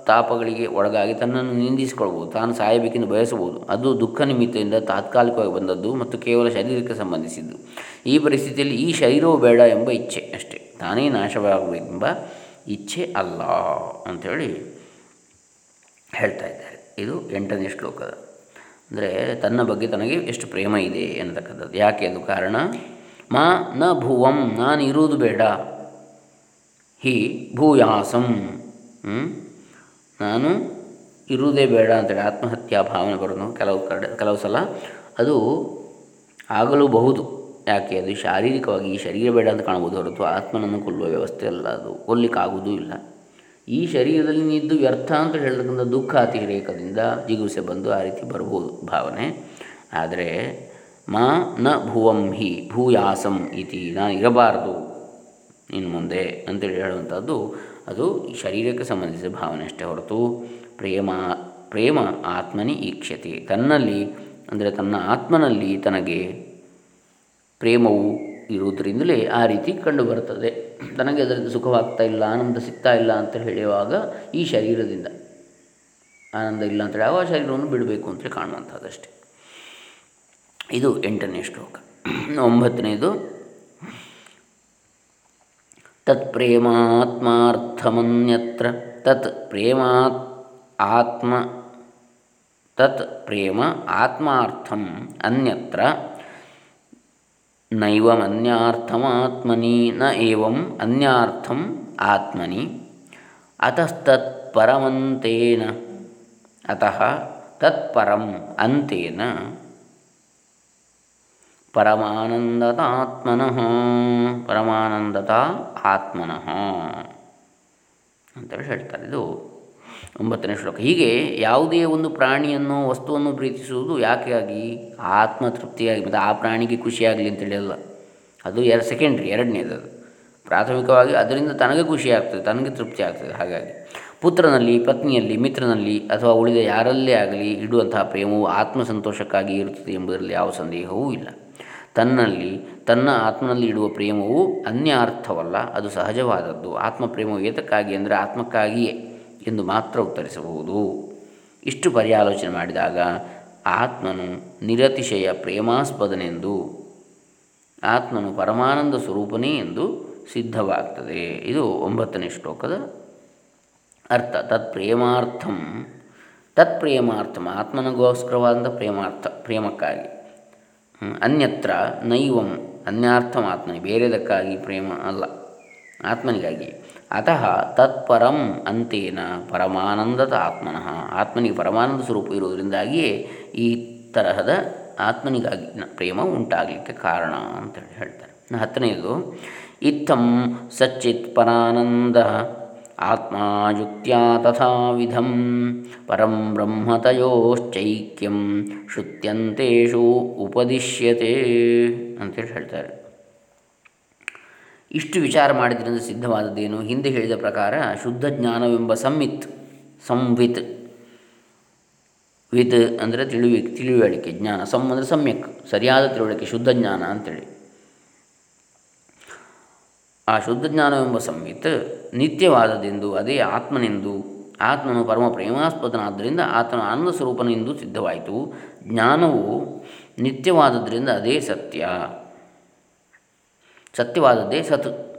ತಾಪಗಳಿಗೆ ಒಳಗಾಗಿ ತನ್ನನ್ನು ನಿಂದಿಸಿಕೊಳ್ಬೋದು ತಾನು ಸಾಯಬೇಕೆಂದು ಬಯಸಬಹುದು. ಅದು ದುಃಖ ನಿಮಿತ್ತದಿಂದ ತಾತ್ಕಾಲಿಕವಾಗಿ ಬಂದದ್ದು ಮತ್ತು ಕೇವಲ ಶರೀರಕ್ಕೆ ಸಂಬಂಧಿಸಿದ್ದು. ಈ ಪರಿಸ್ಥಿತಿಯಲ್ಲಿ ಈ ಶರೀರವೂ ಬೇಡ ಎಂಬ ಇಚ್ಛೆ ಅಷ್ಟೇ. ತಾನೇ ನಾಶವಾಗಬೇಕೆಂಬ ಇಚ್ಛೆ ಅಲ್ಲ ಅಂಥೇಳಿ ಹೇಳ್ತಾ ಇದ್ದಾರೆ. ಇದು ಎಂಟನೇ ಶ್ಲೋಕದ. ಅಂದರೆ ತನ್ನ ಬಗ್ಗೆ ತನಗೆ ಎಷ್ಟು ಪ್ರೇಮ ಇದೆ ಎನ್ನತಕ್ಕಂಥದ್ದು. ಯಾಕೆ ಅದು ಕಾರಣ? ಮಾ ನ ಭುವಂ ನಾನು ಇರುವುದು ಬೇಡ. ಹಿ ಭೂಯಾಸಂ. ನಾನು ಇರುವುದೇ ಬೇಡ ಅಂತೇಳಿ ಆತ್ಮಹತ್ಯಾ ಭಾವನೆ ಬರೋದು ಕೆಲವು ಕಡೆ, ಕೆಲವು ಸಲ. ಅದು ಆಗಲೂಬಹುದು. ಯಾಕೆ? ಅದು ಶಾರೀರಿಕವಾಗಿ ಈ ಶರೀರ ಬೇಡ ಅಂತ ಕಾಣಬಹುದು ಹೊರತು ಆತ್ಮನನ್ನು ಕೊಲ್ಲುವ ವ್ಯವಸ್ಥೆ ಅಲ್ಲ ಅದು. ಕೊಲ್ಲಿಕ್ಕಾಗುವುದೂ ಇಲ್ಲ. ಈ ಶರೀರದಲ್ಲಿ ನಿದ್ದು ವ್ಯರ್ಥ ಅಂತ ಹೇಳ್ತಕ್ಕಂಥ ದುಃಖ ಅತಿರೇಕದಿಂದ ಜಿಗುಸೆ ಬಂದು ಆ ರೀತಿ ಬರ್ಬೋದು ಭಾವನೆ. ಆದರೆ, ಮಾ ನ ಭುವಂ ಹಿ ಭೂಯಾಸಂ ಇತಿ ನಾನು ಇರಬಾರದು. ಇನ್ನು ಮುಂದೆ ಅಂತೇಳಿ ಹೇಳುವಂಥದ್ದು, ಅದು ಶರೀರಕ್ಕೆ ಸಂಬಂಧಿಸಿದ ಭಾವನೆ ಅಷ್ಟೇ ಹೊರತು ಪ್ರೇಮ ಪ್ರೇಮ ಆತ್ಮನಿ ಈಕ್ಷತೆ. ತನ್ನಲ್ಲಿ, ಅಂದರೆ ತನ್ನ ಆತ್ಮನಲ್ಲಿ ತನಗೆ ಪ್ರೇಮವು ಇರುವುದರಿಂದಲೇ ಆ ರೀತಿ ಕಂಡುಬರುತ್ತದೆ. ತನಗೆ ಅದರಿಂದ ಸುಖವಾಗ್ತಾ ಇಲ್ಲ, ಆನಂದ ಸಿಗ್ತಾ ಇಲ್ಲ ಅಂತ ಹೇಳುವಾಗ ಈ ಶರೀರದಿಂದ ಆನಂದ ಇಲ್ಲ ಅಂತೇಳಿ ಆ ಶರೀರವನ್ನು ಬಿಡಬೇಕು ಅಂತೇಳಿ ಕಾಣುವಂಥದ್ದಷ್ಟೇ. ಇದು ಎಂಟನೇ ಶ್ಲೋಕ. ಒಂಬತ್ತನೇದು ತತ್ ಪ್ರೇಮಾತ್ಮಾರ್ಥಮನ್ಯತ್ರ, ತತ್ ಪ್ರೇಮಾತ್, ಆತ್ಮ, ತತ್ ಪ್ರೇಮ ಆತ್ಮಾರ್ಥಂ ಅನ್ಯತ್ರ, ನೈವಮನ್ಯಾರ್ಥಮಾತ್ಮನಿ ನ ಏವಂ ಅನ್ಯಾರ್ಥಂ ಆತ್ಮನಿ ಅತಸ್ತತ್ಪರಮಂತೇನ ಅತಃ ತತ್ಪರಂ ಅಂತೇನ ಪರಮಾನಂದತಾತ್ಮನಃ, ಪರಮಾನಂದತ ಆತ್ಮನಃ ಅಂತೇಳಿ ಹೇಳ್ತಾರೆ. ಇದು ಒಂಬತ್ತನೇ ಶ್ಲೋಕ. ಹೀಗೆ ಯಾವುದೇ ಒಂದು ಪ್ರಾಣಿಯನ್ನು ವಸ್ತುವನ್ನು ಪ್ರೀತಿಸುವುದು ಯಾಕೆಯಾಗಿ ಆತ್ಮ ತೃಪ್ತಿಯಾಗಿ ಮತ್ತು ಆ ಪ್ರಾಣಿಗೆ ಖುಷಿಯಾಗಲಿ ಅಂತೇಳಿ ಅಲ್ಲ. ಅದು ಎರಡು ಸೆಕೆಂಡ್ರಿ ಎರಡನೇದು ಪ್ರಾಥಮಿಕವಾಗಿ ಅದರಿಂದ ತನಗೆ ಖುಷಿ ಆಗ್ತದೆ, ತನಗೆ ತೃಪ್ತಿ ಆಗ್ತದೆ ಹಾಗಾಗಿ. ಪುತ್ರನಲ್ಲಿ, ಪತ್ನಿಯಲ್ಲಿ, ಮಿತ್ರನಲ್ಲಿ ಅಥವಾ ಉಳಿದ ಯಾರಲ್ಲೇ ಆಗಲಿ ಇಡುವಂತಹ ಪ್ರೇಮವು ಆತ್ಮಸಂತೋಷಕ್ಕಾಗಿ ಇರುತ್ತದೆ ಎಂಬುದರಲ್ಲಿ ಯಾವ ಸಂದೇಹವೂ ಇಲ್ಲ. ತನ್ನಲ್ಲಿ, ತನ್ನ ಆತ್ಮನಲ್ಲಿ ಇಡುವ ಪ್ರೇಮವು ಅನ್ಯ ಅರ್ಥವಲ್ಲ ಅದು ಸಹಜವಾದದ್ದು. ಆತ್ಮ ಪ್ರೇಮವು ಏತಕ್ಕಾಗಿ ಅಂದರೆ ಆತ್ಮಕ್ಕಾಗಿಯೇ ಎಂದು ಮಾತ್ರ ಉತ್ತರಿಸಬಹುದು. ಇಷ್ಟು ಪರ್ಯಾಲೋಚನೆ ಮಾಡಿದಾಗ ಆತ್ಮನು ನಿರತಿಶಯ ಪ್ರೇಮಾಸ್ಪದನೆಂದು, ಆತ್ಮನು ಪರಮಾನಂದ ಸ್ವರೂಪನೇ ಎಂದು ಸಿದ್ಧವಾಗ್ತದೆ. ಇದು ಒಂಬತ್ತನೇ ಶ್ಲೋಕದ ಅರ್ಥ. ತತ್ ಪ್ರೇಮಾರ್ಥಂ ತತ್ ಪ್ರೇಮಾರ್ಥಂ ಆತ್ಮನಗೋಸ್ಕರವಾದಂಥ ಪ್ರೇಮಾರ್ಥ, ಪ್ರೇಮಕ್ಕಾಗಿ. ಅನ್ಯತ್ರ ನೈವಂ ಅನ್ಯಾರ್ಥಂ ಆತ್ಮನಿ ಬೇರೆದಕ್ಕಾಗಿ ಪ್ರೇಮ ಅಲ್ಲ, ಆತ್ಮನಿಗಾಗಿ. ಅತಃ ತತ್ಪರಂ ಅಂತೇನ ಪರಮಾನಂದದ ಆತ್ಮನಃ, ಆತ್ಮನಿಗೆ ಪರಮಾನಂದ ಸ್ವರೂಪ ಇರುವುದರಿಂದಾಗಿಯೇ ಈ ತರಹದ ಆತ್ಮನಿಗಾಗಿ ಪ್ರೇಮ ಉಂಟಾಗಲಿಕ್ಕೆ ಕಾರಣ ಅಂತೇಳಿ ಹೇಳ್ತಾರೆ. ಹತ್ತನೆಯದು ಇತ್ತಂ ಸಚ್ಚಿತ್ ಪರಾನಂದ ಆತ್ಮ ಯುಕ್ತ್ಯಾ ತಥಾವಿಧಂ ಪರಂ ಬ್ರಹ್ಮತಯೋಶ್ಚೈಕ್ಯಂ ಶುತ್ಯಂತೇಶು ಉಪದಿಶ್ಯತೆ ಅಂತೇಳಿ ಹೇಳ್ತಾರೆ. ಇಷ್ಟು ವಿಚಾರ ಮಾಡಿದ್ರಿಂದ ಸಿದ್ಧವಾದದ್ದೇನು? ಹಿಂದೆ ಹೇಳಿದ ಪ್ರಕಾರ ಶುದ್ಧ ಜ್ಞಾನವೆಂಬ ಸಂವಿತ್ ಸಂವಿತ್, ವಿತ್ ಅಂದರೆ ತಿಳಿವಿ, ತಿಳಿವಳಿಕೆ, ಜ್ಞಾನ, ಸಂ ಅಂದರೆ ಸಮ್ಯಕ್, ಸರಿಯಾದ ತಿಳುವಳಿಕೆ, ಶುದ್ಧ ಜ್ಞಾನ ಅಂತೇಳಿ. ಆ ಶುದ್ಧ ಜ್ಞಾನವೆಂಬ ಸಂಹಿತ್ ನಿತ್ಯವಾದದೆಂದು ಅದೇ ಆತ್ಮನೆಂದು, ಆತ್ಮನು ಪರಮ ಪ್ರೇಮಾಸ್ಪದನಾದ್ದರಿಂದ ಆತನ ಆನಂದ ಸ್ವರೂಪನೆಂದು ಸಿದ್ಧವಾಯಿತು. ಜ್ಞಾನವು ನಿತ್ಯವಾದದ್ದರಿಂದ ಅದೇ ಸತ್ಯ. ಸತ್ಯವಾದದ್ದೇ ಸತ್.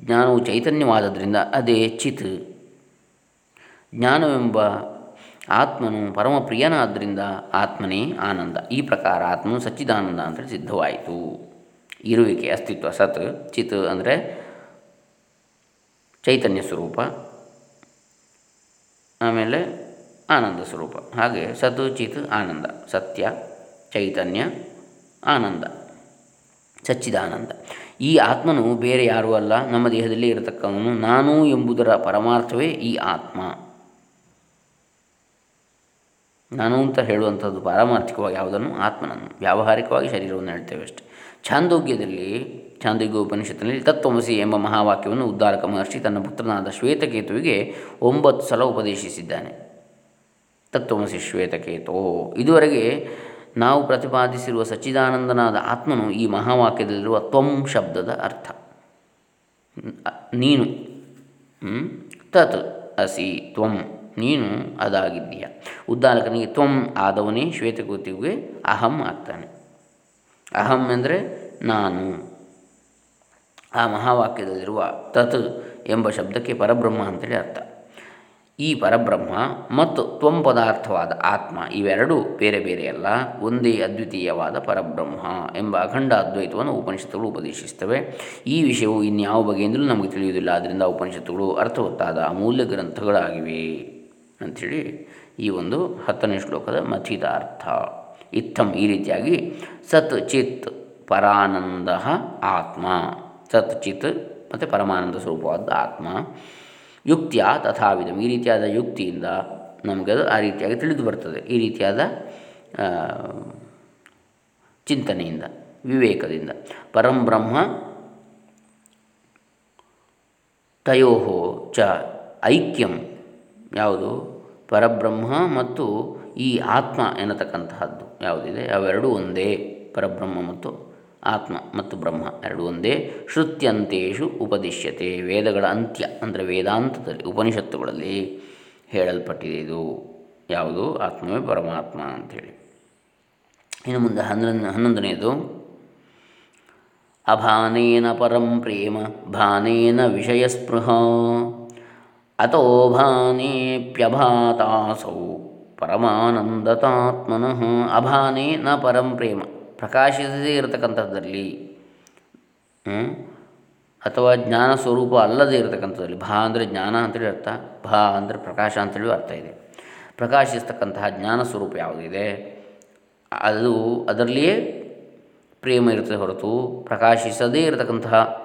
ಜ್ಞಾನವು ಚೈತನ್ಯವಾದದ್ರಿಂದ ಅದೇ ಚಿತ್. ಜ್ಞಾನವೆಂಬ ಆತ್ಮನು ಪರಮ ಪ್ರಿಯನಾದ್ದರಿಂದ ಆತ್ಮನೇ ಆನಂದ. ಈ ಪ್ರಕಾರ ಆತ್ಮನು ಸಚ್ಚಿದಾನಂದ ಅಂತೇಳಿ ಸಿದ್ಧವಾಯಿತು. ಇರುವಿಕೆ, ಅಸ್ತಿತ್ವ, ಸತ್, ಚಿತ್ ಅಂದರೆ ಚೈತನ್ಯ ಸ್ವರೂಪ, ಆಮೇಲೆ ಆನಂದ ಸ್ವರೂಪ. ಹಾಗೆ ಸತ್, ಚಿತ್, ಆನಂದ, ಸತ್ಯ, ಚೈತನ್ಯ, ಆನಂದ, ಸಚ್ಚಿದಾನಂದ. ಈ ಆತ್ಮನು ಬೇರೆ ಯಾರೂ ಅಲ್ಲ, ನಮ್ಮ ದೇಹದಲ್ಲಿ ಇರತಕ್ಕವನು, ನಾನು ಎಂಬುದರ ಪರಮಾರ್ಥವೇ ಈ ಆತ್ಮ. ನಾನು ಅಂತ ಹೇಳುವಂಥದ್ದು ಪಾರಮಾರ್ಥಿಕವಾಗಿ ಯಾವುದನ್ನು? ಆತ್ಮನನ್ನು. ವ್ಯಾವಹಾರಿಕವಾಗಿ ಶರೀರವನ್ನು ಹೇಳ್ತೇವೆ ಅಷ್ಟೆ. ಛಾಂದೋಗ್ಯದಲ್ಲಿ, ಛಾಂದೋಗ್ಯ ಉಪನಿಷತ್ತಿನಲ್ಲಿ ತತ್ವಮಸಿ ಎಂಬ ಮಹಾವಾಕ್ಯವನ್ನು ಉದ್ದಾರಕ ಮಹರ್ಷಿ ತನ್ನ ಪುತ್ರನಾದ ಶ್ವೇತಕೇತುವಿಗೆ ಒಂಬತ್ತು ಸಲ ಉಪದೇಶಿಸಿದ್ದಾನೆ. ತತ್ವಮಸಿ ಶ್ವೇತಕೇತು. ಇದುವರೆಗೆ ನಾವು ಪ್ರತಿಪಾದಿಸಿರುವ ಸಚ್ಚಿದಾನಂದನಾದ ಆತ್ಮನು ಈ ಮಹಾವಾಕ್ಯದಲ್ಲಿರುವ ತ್ವಂ ಶಬ್ದದ ಅರ್ಥ. ನೀನು ತತ್ ಅಸಿ ತ್ವಂ. ನೀನು ಅದಾಗಿದ್ದೀಯ. ಉದ್ದಾಲಕನಿಗೆ ತ್ವಂ ಆದವನೇ ಶ್ವೇತಕೋತಿಗೆ ಅಹಂ ಆಗ್ತಾನೆ. ಅಹಂ ಅಂದರೆ ನಾನು. ಆ ಮಹಾವಾಕ್ಯದಲ್ಲಿರುವ ತತ್ ಎಂಬ ಶಬ್ದಕ್ಕೆ ಪರಬ್ರಹ್ಮ ಅಂತೇಳಿ ಅರ್ಥ. ಈ ಪರಬ್ರಹ್ಮ ಮತ್ತು ತ್ವಂ ಪದಾರ್ಥವಾದ ಆತ್ಮ ಇವೆರಡೂ ಬೇರೆ ಬೇರೆಯಲ್ಲ ಒಂದೇ ಅದ್ವಿತೀಯವಾದ ಪರಬ್ರಹ್ಮ ಎಂಬ ಅಖಂಡ ಅದ್ವೈತವನ್ನು ಉಪನಿಷತ್ತುಗಳು ಉಪದೇಶಿಸ್ತವೆ ಈ ವಿಷಯವು ಇನ್ಯಾವ ಬಗೆಯಿಂದಲೂ ನಮಗೆ ತಿಳಿಯುವುದಿಲ್ಲ ಆದ್ದರಿಂದ ಉಪನಿಷತ್ತುಗಳು ಅರ್ಥವತ್ತಾದ ಅಮೂಲ್ಯ ಗ್ರಂಥಗಳಾಗಿವೆ. ಅಂಥೇಳಿ ಈ ಒಂದು ಹತ್ತನೇ ಶ್ಲೋಕದ ಮಥಿತಾರ್ಥ ಇತ್ತಂ ಈ ರೀತಿಯಾಗಿ ಸತ್ ಚಿತ್ ಪರಾನಂದ ಆತ್ಮ. ಸತ್ ಚಿತ್ ಮತ್ತು ಪರಮಾನಂದ ಸ್ವರೂಪವಾದ ಆತ್ಮ. ಯುಕ್ತಿಯ ತಥಾವಿಧಂ. ಈ ರೀತಿಯಾದ ಯುಕ್ತಿಯಿಂದ ನಮಗದು ಆ ರೀತಿಯಾಗಿ ತಿಳಿದು ಬರ್ತದೆ. ಈ ರೀತಿಯಾದ ಚಿಂತನೆಯಿಂದ, ವಿವೇಕದಿಂದ. ಪರಂ ಬ್ರಹ್ಮ ತಯೋ ಚ ಐಕ್ಯಂ ಯಾವುದು? ಪರಬ್ರಹ್ಮ ಮತ್ತು ಈ ಆತ್ಮ ಎನ್ನತಕ್ಕಂತಹದ್ದು. ಯಾವುದಿದೆ? ಅವೆರಡೂ ಒಂದೇ. ಪರಬ್ರಹ್ಮ ಮತ್ತು ಆತ್ಮ ಮತ್ತು ಬ್ರಹ್ಮ ಎರಡು ಒಂದೇ. ಶ್ರುತ್ಯಂತೇಶು ಉಪದಿಶ್ಯತೆ. ವೇದಗಳ ಅಂತ್ಯ ಅಂದರೆ ವೇದಾಂತದಲ್ಲಿ, ಉಪನಿಷತ್ತುಗಳಲ್ಲಿ ಹೇಳಲ್ಪಟ್ಟಿದೆ ಇದು ಯಾವುದು? ಆತ್ಮವೇ ಪರಮಾತ್ಮ ಅಂಥೇಳಿ. ಇನ್ನು ಮುಂದೆ ಹನ್ನೊಂದು, ಹನ್ನೊಂದನೆಯದು. ಅಭಾನೇನ ಪರಂ ಪ್ರೇಮ, ಭಾನೇನ ವಿಷಯಸ್ಪೃಹ. ಅಥೋ ಭಾನೇಪ್ಯಭಾತಾಸೌ ಪರಮಾನಂದತಾತ್ಮನಃ ಅಭಾನೇ ನ ಪರಂ ಪ್ರೇಮ ಪ್ರಕಾಶಿಸದೇ ಇರತಕ್ಕಂಥದ್ದಲ್ಲಿ ಅಥವಾ ಜ್ಞಾನ ಸ್ವರೂಪ ಅಲ್ಲದೇ ಇರತಕ್ಕಂಥದ್ದಲ್ಲಿ ಭಾ ಅಂದರೆ ಜ್ಞಾನ ಅಂತೇಳಿ ಅರ್ಥ ಭಾ ಅಂದರೆ ಪ್ರಕಾಶ ಅಂತೇಳಿ ಅರ್ಥ ಇದೆ ಪ್ರಕಾಶಿಸ್ತಕ್ಕಂತಹ ಜ್ಞಾನ ಸ್ವರೂಪ ಯಾವುದಿದೆ ಅದು ಅದರಲ್ಲಿಯೇ ಪ್ರೇಮ ಇರುತ್ತದೆ ಹೊರತು ಪ್ರಕಾಶಿಸದೇ ಇರತಕ್ಕಂತಹ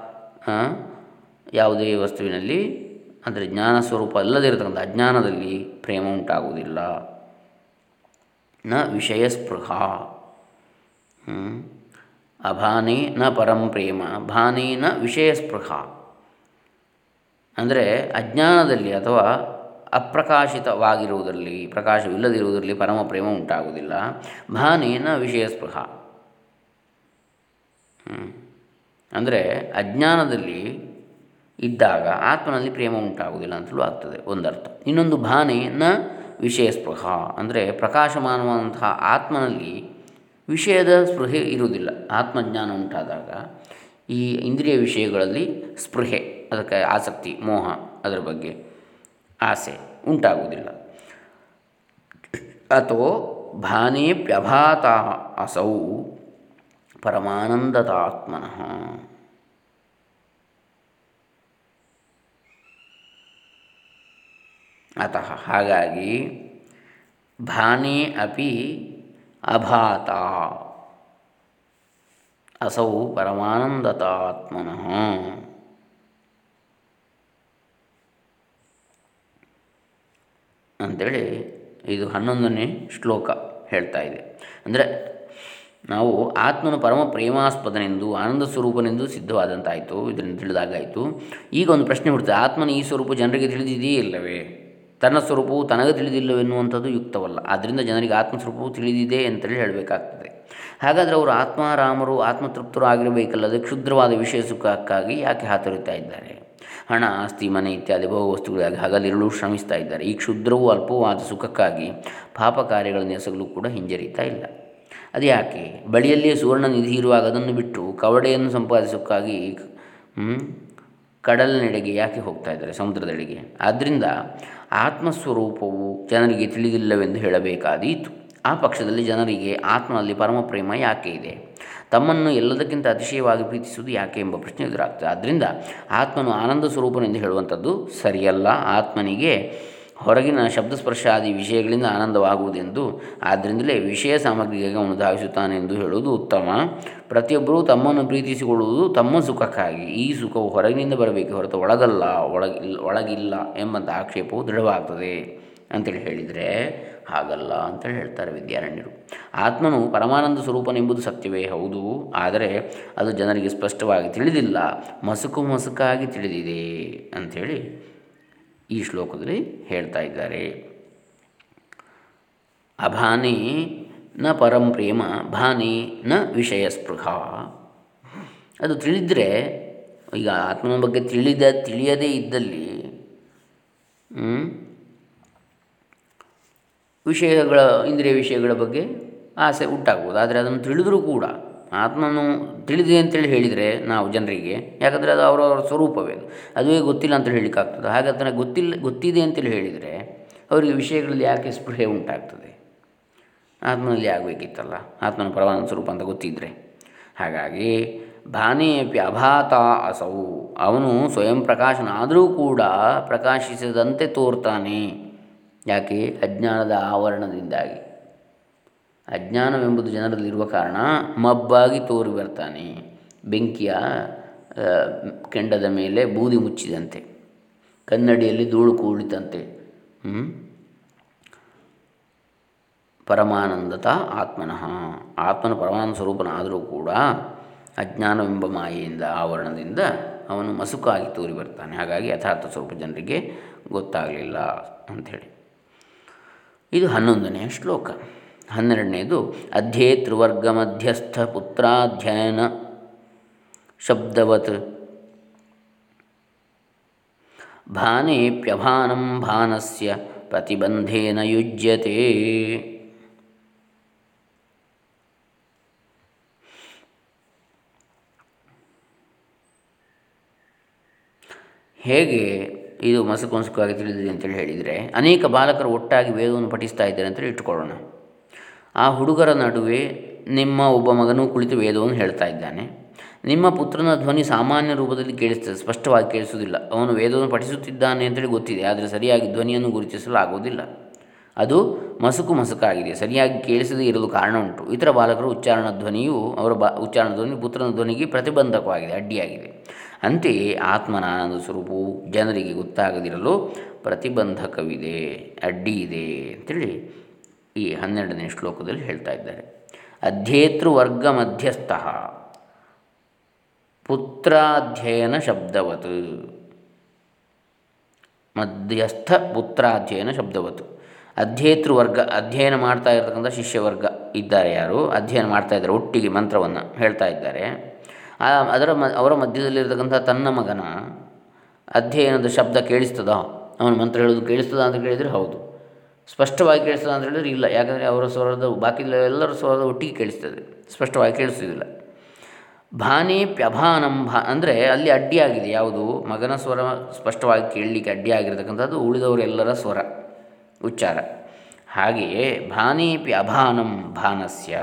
ಯಾವುದೇ ವಸ್ತುವಿನಲ್ಲಿ ಅಂದರೆ ಜ್ಞಾನ ಸ್ವರೂಪ ಅಲ್ಲದೇ ಇರತಕ್ಕಂಥ ಅಜ್ಞಾನದಲ್ಲಿ ಪ್ರೇಮ ಉಂಟಾಗುವುದಿಲ್ಲ. ನ ವಿಷಯ ಸ್ಪೃಹ ಅಭಾನೇ ನ ಪರಂ ಪ್ರೇಮ. ಭಾನೇ ನ ವಿಷಯ ಸ್ಪೃಹ ಅಂದರೆ ಅಜ್ಞಾನದಲ್ಲಿ ಅಥವಾ ಅಪ್ರಕಾಶಿತವಾಗಿರುವುದರಲ್ಲಿ, ಪ್ರಕಾಶವಿಲ್ಲದಿರುವುದರಲ್ಲಿ ಪರಮ ಪ್ರೇಮ ಉಂಟಾಗುವುದಿಲ್ಲ. ಭಾನೇನ ವಿಷಯ ಸ್ಪೃಹ ಅಂದರೆ ಅಜ್ಞಾನದಲ್ಲಿ ಇದ್ದಾಗ ಆತ್ಮನಲ್ಲಿ ಪ್ರೇಮ ಉಂಟಾಗುವುದಿಲ್ಲ ಅಂತಲೂ ಆಗ್ತದೆ, ಒಂದರ್ಥ. ಇನ್ನೊಂದು ಭಾನೆ ವಿಷಯ ಸ್ಪೃಹ, ಅಂದರೆ ಪ್ರಕಾಶಮಾನವಾದಂತಹ ಆತ್ಮನಲ್ಲಿ ವಿಷಯದ ಸ್ಪೃಹೆ ಇರುವುದಿಲ್ಲ. ಆತ್ಮಜ್ಞಾನ ಉಂಟಾದಾಗ ಈ ಇಂದ್ರಿಯ ವಿಷಯಗಳಲ್ಲಿ ಸ್ಪೃಹೆ, ಅದಕ್ಕೆ ಆಸಕ್ತಿ, ಮೋಹ, ಅದರ ಬಗ್ಗೆ ಆಸೆ ಉಂಟಾಗುವುದಿಲ್ಲ. ಅಥವಾ ಭಾನೇಪ್ಯಭಾತ ಅಸೌ ಪರಮಾನಂದತಾತ್ಮನಃ. ಅತಃ ಹಾಗಾಗಿ ಭಾನೆ ಅಪಿ ಅಭಾತ. ಅಸೌ ಪರಮಾನಂದತಾತ್ಮನಃ. ಅಂಥೇಳಿ ಇದು ಹನ್ನೊಂದನೇ ಶ್ಲೋಕ ಹೇಳ್ತಾ ಇದೆ. ಅಂದರೆ ನಾವು ಆತ್ಮನು ಪರಮ ಪ್ರೇಮಾಸ್ಪದನೆಂದು, ಆನಂದ ಸ್ವರೂಪನೆಂದು ಸಿದ್ಧವಾದಂತಾಯಿತು. ಇದನ್ನು ತಿಳಿದಾಗಾಯಿತು. ಈಗ ಒಂದು ಪ್ರಶ್ನೆ ಹುಡ್ತದೆ ಆತ್ಮನ ಈ ಸ್ವರೂಪ ಜನರಿಗೆ ತಿಳಿದಿದೆಯೇ ಇಲ್ಲವೇ? ತನ್ನ ಸ್ವರೂಪವು ತನಗೆ ತಿಳಿದಿಲ್ಲವೆನ್ನುವಂಥದ್ದು ಯುಕ್ತವಲ್ಲ. ಆದ್ದರಿಂದ ಜನರಿಗೆ ಆತ್ಮಸ್ವರೂಪವು ತಿಳಿದಿದೆ ಅಂತೇಳಿ ಹೇಳಬೇಕಾಗ್ತದೆ. ಹಾಗಾದರೆ ಅವರು ಆತ್ಮಾರಾಮರು ಆತ್ಮತೃಪ್ತರು ಆಗಿರಬೇಕಲ್ಲದೆ ಕ್ಷುದ್ರವಾದ ವಿಷಯ ಸುಖಕ್ಕಾಗಿ ಯಾಕೆ ಹಾತೊರಿತಾ ಇದ್ದಾರೆ? ಹಣ, ಆಸ್ತಿ, ಮನೆ ಇತ್ಯಾದಿ ಬಹು ವಸ್ತುಗಳಿಗಾಗಿ ಹಗಲಿರುಳು ಶ್ರಮಿಸ್ತಾ ಇದ್ದಾರೆ. ಈ ಕ್ಷುದ್ರವು ಅಲ್ಪವಾದ ಸುಖಕ್ಕಾಗಿ ಪಾಪ ಕಾರ್ಯಗಳನ್ನು ಎಸಗಲು ಕೂಡ ಹಿಂಜರಿತಾ ಇಲ್ಲ. ಅದು ಯಾಕೆ? ಬಳಿಯಲ್ಲಿಯೇ ಸುವರ್ಣ ನಿಧಿ ಇರುವಾಗ ಅದನ್ನು ಬಿಟ್ಟು ಕವಡೆಯನ್ನು ಸಂಪಾದಿಸೋಕ್ಕಾಗಿ ಕಡಲಿನೆಡೆಗೆ ಯಾಕೆ ಹೋಗ್ತಾ ಇದ್ದಾರೆ? ಸಮುದ್ರದೆಡೆಗೆ ಆದ್ದರಿಂದ ಆತ್ಮಸ್ವರೂಪವು ಜನರಿಗೆ ತಿಳಿದಿಲ್ಲವೆಂದು ಹೇಳಬೇಕಾದೀತು. ಆ ಪಕ್ಷದಲ್ಲಿ ಜನರಿಗೆ ಆತ್ಮನಲ್ಲಿ ಪರಮ ಪ್ರೇಮ ಯಾಕೆ ಇದೆ? ತಮ್ಮನ್ನು ಎಲ್ಲದಕ್ಕಿಂತ ಅತಿಶಯವಾಗಿ ಪ್ರೀತಿಸುವುದು ಯಾಕೆ ಎಂಬ ಪ್ರಶ್ನೆ ಎದುರಾಗ್ತದೆ. ಆದ್ದರಿಂದ ಆತ್ಮನು ಆನಂದ ಸ್ವರೂಪನೆಂದು ಹೇಳುವಂಥದ್ದು ಸರಿಯಲ್ಲ. ಆತ್ಮನಿಗೆ ಹೊರಗಿನ ಶಬ್ದಸ್ಪರ್ಶಾದಿ ವಿಷಯಗಳಿಂದ ಆನಂದವಾಗುವುದೆಂದು ಆದ್ದರಿಂದಲೇ ವಿಷಯ ಸಾಮಗ್ರಿಗಾಗಿ ಅವನು ಧಾವಿಸುತ್ತಾನೆ ಎಂದು ಹೇಳುವುದು ಉತ್ತಮ. ಪ್ರತಿಯೊಬ್ಬರೂ ತಮ್ಮನ್ನು ಪ್ರೀತಿಸಿಕೊಳ್ಳುವುದು ತಮ್ಮ ಸುಖಕ್ಕಾಗಿ. ಈ ಸುಖವು ಹೊರಗಿನಿಂದ ಬರಬೇಕು ಹೊರತು ಒಳಗಲ್ಲ ಒಳಗಿಲ್ಲ ಒಳಗಿಲ್ಲ ಎಂಬಂಥ ಆಕ್ಷೇಪವು ದೃಢವಾಗ್ತದೆ ಅಂತೇಳಿ ಹೇಳಿದರೆ ಹಾಗಲ್ಲ ಅಂತೇಳಿ ಹೇಳ್ತಾರೆ ವಿದ್ಯಾರಣ್ಯರು. ಆತ್ಮನು ಪರಮಾನಂದ ಸ್ವರೂಪನೆಂಬುದು ಸತ್ಯವೇ, ಹೌದು. ಆದರೆ ಅದು ಜನರಿಗೆ ಸ್ಪಷ್ಟವಾಗಿ ತಿಳಿದಿಲ್ಲ. ಮಸುಕು ಮಸುಕಾಗಿ ತಿಳಿದಿದೆ ಅಂಥೇಳಿ ಈ ಶ್ಲೋಕದಲ್ಲಿ ಹೇಳ್ತಾ ಇದ್ದಾರೆ. ಅಭಾನಿ ನ ಪರಂ ಪ್ರೇಮ, ಭಾನಿ ನ ವಿಷಯ ಸ್ಪೃಹ. ಅದು ತಿಳಿದರೆ, ಈಗ ಆತ್ಮನ ಬಗ್ಗೆ ತಿಳಿದ, ತಿಳಿಯದೇ ಇದ್ದಲ್ಲಿ ವಿಷಯಗಳ, ಇಂದ್ರಿಯ ವಿಷಯಗಳ ಬಗ್ಗೆ ಆಸೆ ಉಂಟಾಗ್ಬೋದು. ಆದರೆ ಅದನ್ನು ತಿಳಿದರೂ ಕೂಡ ಆತ್ಮನು ತಿಳಿದೆ ಅಂತೇಳಿ ಹೇಳಿದರೆ ನಾವು ಜನರಿಗೆ, ಯಾಕಂದರೆ ಅದು ಅವರವರ ಸ್ವರೂಪವೇ ಅದು ಅದುವೇ ಗೊತ್ತಿಲ್ಲ ಅಂತೇಳಿ ಹೇಳಲಿಕ್ಕಾಗ್ತದೆ? ಹಾಗೆ ಅದನ್ನು ಗೊತ್ತಿಲ್ಲ ಗೊತ್ತಿದೆ ಅಂತೇಳಿ ಹೇಳಿದರೆ ಅವರಿಗೆ ವಿಷಯಗಳಲ್ಲಿ ಯಾಕೆ ಸ್ಪೃಹೆ ಉಂಟಾಗ್ತದೆ? ಆತ್ಮನಲ್ಲಿ ಆಗಬೇಕಿತ್ತಲ್ಲ, ಆತ್ಮನ ಪರಮಾನಂದ ಸ್ವರೂಪ ಅಂತ ಗೊತ್ತಿದ್ದರೆ ಹಾಗಾಗಿ ಭಾನೇಪಿ ಅಭಾತ ಅಸೌ, ಅವನು ಸ್ವಯಂ ಪ್ರಕಾಶನ ಆದರೂ ಕೂಡ ಪ್ರಕಾಶಿಸದಂತೆ ತೋರ್ತಾನೆ. ಯಾಕೆ? ಅಜ್ಞಾನದ ಆವರಣದಿಂದಾಗಿ. ಅಜ್ಞಾನವೆಂಬುದು ಜನರಲ್ಲಿರುವ ಕಾರಣ ಮಬ್ಬಾಗಿ ತೋರಿ ಬರ್ತಾನೆ. ಬೆಂಕಿಯ ಕೆಂಡದ ಮೇಲೆ ಬೂದಿ ಮುಚ್ಚಿದಂತೆ. ಕನ್ನಡಿಯಲ್ಲಿ ಧೂಳು ಕೂಡಿತಂತೆ ಪರಮಾನಂದತ ಆತ್ಮನಃ. ಆತ್ಮನ ಪರಮಾನಂದ ಸ್ವರೂಪನಾದರೂ ಕೂಡ ಅಜ್ಞಾನವೆಂಬ ಮಾಯೆಯಿಂದ ಆವರಣದಿಂದ ಅವನು ಮಸುಕಾಗಿ ತೋರಿ ಬರ್ತಾನೆ. ಹಾಗಾಗಿ ಯಥಾರ್ಥ ಸ್ವರೂಪ ಜನರಿಗೆ ಗೊತ್ತಾಗಲಿಲ್ಲ ಅಂಥೇಳಿ. ಇದು ಹನ್ನೊಂದನೆಯ ಶ್ಲೋಕ. ಹನ್ನೆರಡನೇದು ಅಧ್ಯೇತೃವರ್ಗ ಮಧ್ಯಸ್ಥ ಪುತ್ರಾಧ್ಯಯನ. ಶಬ್ದವತ್ ಭಾನೇಪ್ಯಭಾನಂ ಭಾನಸ್ಯ ಪ್ರತಿಬಂಧೇನ ಯುಜ್ಯತೆ. ಹೇಗೆ ಇದು ಮಸುಕು ಮಸುಕಾಗಿ ತಿಳಿದಿದೆ ಅಂತೇಳಿ ಹೇಳಿದರೆ, ಅನೇಕ ಬಾಲಕರು ಒಟ್ಟಾಗಿ ವೇದವನ್ನು ಪಠಿಸ್ತಾ ಇದ್ದಾರೆ ಅಂತೇಳಿ ಇಟ್ಕೊಳ್ಳೋಣ ಆ ಹುಡುಗರ ನಡುವೆ ನಿಮ್ಮ ಒಬ್ಬ ಮಗನು ಕುಳಿತು ವೇದವನ್ನು ಹೇಳ್ತಾ ಇದ್ದಾನೆ. ನಿಮ್ಮ ಪುತ್ರನ ಧ್ವನಿ ಸಾಮಾನ್ಯ ರೂಪದಲ್ಲಿ ಕೇಳಿಸ್ತದೆ, ಸ್ಪಷ್ಟವಾಗಿ ಕೇಳಿಸುವುದಿಲ್ಲ. ಅವನು ವೇದವನ್ನು ಪಠಿಸುತ್ತಿದ್ದಾನೆ ಅಂತೇಳಿ ಗೊತ್ತಿದೆ, ಆದರೆ ಸರಿಯಾಗಿ ಧ್ವನಿಯನ್ನು ಗುರುತಿಸಲು ಆಗುವುದಿಲ್ಲ ಅದು ಮಸುಕು ಮಸುಕಾಗಿದೆ. ಸರಿಯಾಗಿ ಕೇಳಿಸದೇ ಇರಲು ಕಾರಣ ಉಂಟು. ಇತರ ಬಾಲಕರು ಉಚ್ಚಾರಣ ಧ್ವನಿಯು, ಅವರ ಬಾ, ಉಚ್ಚಾರಣ ಧ್ವನಿ ಪುತ್ರನ ಧ್ವನಿಗೆ ಪ್ರತಿಬಂಧಕವಾಗಿದೆ, ಅಡ್ಡಿಯಾಗಿದೆ. ಅಂತೆಯೇ ಆತ್ಮನ ಆನಂದ ಸ್ವರೂಪವು ಜನರಿಗೆ ಗೊತ್ತಾಗದಿರಲು ಪ್ರತಿಬಂಧಕವಿದೆ ಅಡ್ಡಿ ಇದೆ ಅಂತೇಳಿ ಈ ಹನ್ನೆರಡನೇ ಶ್ಲೋಕದಲ್ಲಿ ಹೇಳ್ತಾ ಇದ್ದಾರೆ. ಅಧ್ಯೇತೃವರ್ಗ ಮಧ್ಯಸ್ಥ ಪುತ್ರಾಧ್ಯಯನ ಶಬ್ದವತ್. ಮಧ್ಯಸ್ಥ ಪುತ್ರಾಧ್ಯಯನ ಶಬ್ದವತ್. ಅಧ್ಯೇತೃವರ್ಗ ಅಧ್ಯಯನ ಮಾಡ್ತಾ ಇರತಕ್ಕಂಥ ಶಿಷ್ಯವರ್ಗ ಇದ್ದಾರೆ ಯಾರು? ಅಧ್ಯಯನ ಮಾಡ್ತಾ ಇದ್ದಾರೆ, ಒಟ್ಟಿಗೆ ಮಂತ್ರವನ್ನು ಹೇಳ್ತಾ ಇದ್ದಾರೆ. ಅದರ ಮ, ಅವರ ಮಧ್ಯದಲ್ಲಿರ್ತಕ್ಕಂಥ ತನ್ನ ಮಗನ ಅಧ್ಯಯನದ ಶಬ್ದ ಕೇಳಿಸ್ತದ? ಅವನು ಮಂತ್ರ ಹೇಳೋದು ಕೇಳಿಸ್ತದ ಅಂತ ಕೇಳಿದರೆ ಹೌದು. ಸ್ಪಷ್ಟವಾಗಿ ಕೇಳಿಸ್ತದೆ ಅಂತ ಹೇಳಿದ್ರೆ ಇಲ್ಲ. ಯಾಕಂದರೆ ಅವರ ಸ್ವರದ ಬಾಕಿ ಎಲ್ಲರ ಸ್ವರದ ಒಟ್ಟಿಗೆ ಕೇಳಿಸ್ತದೆ. ಸ್ಪಷ್ಟವಾಗಿ ಕೇಳಿಸ್ತಿದ್ದಿಲ್ಲ ಭಾನೇಪ್ಯಭಾನಂ ಭಾ, ಅಂದರೆ ಅಲ್ಲಿ ಅಡ್ಡಿಯಾಗಿದೆ ಯಾವುದು? ಮಗನ ಸ್ವರ ಸ್ಪಷ್ಟವಾಗಿ ಕೇಳಲಿಕ್ಕೆ ಅಡ್ಡಿಯಾಗಿರ್ತಕ್ಕಂಥದ್ದು ಉಳಿದವರೆಲ್ಲರ ಸ್ವರ, ಉಚ್ಚಾರ. ಹಾಗೆಯೇ ಭಾನೇಪಿ ಅಭಾನಂ ಭಾನಸ್ಯ,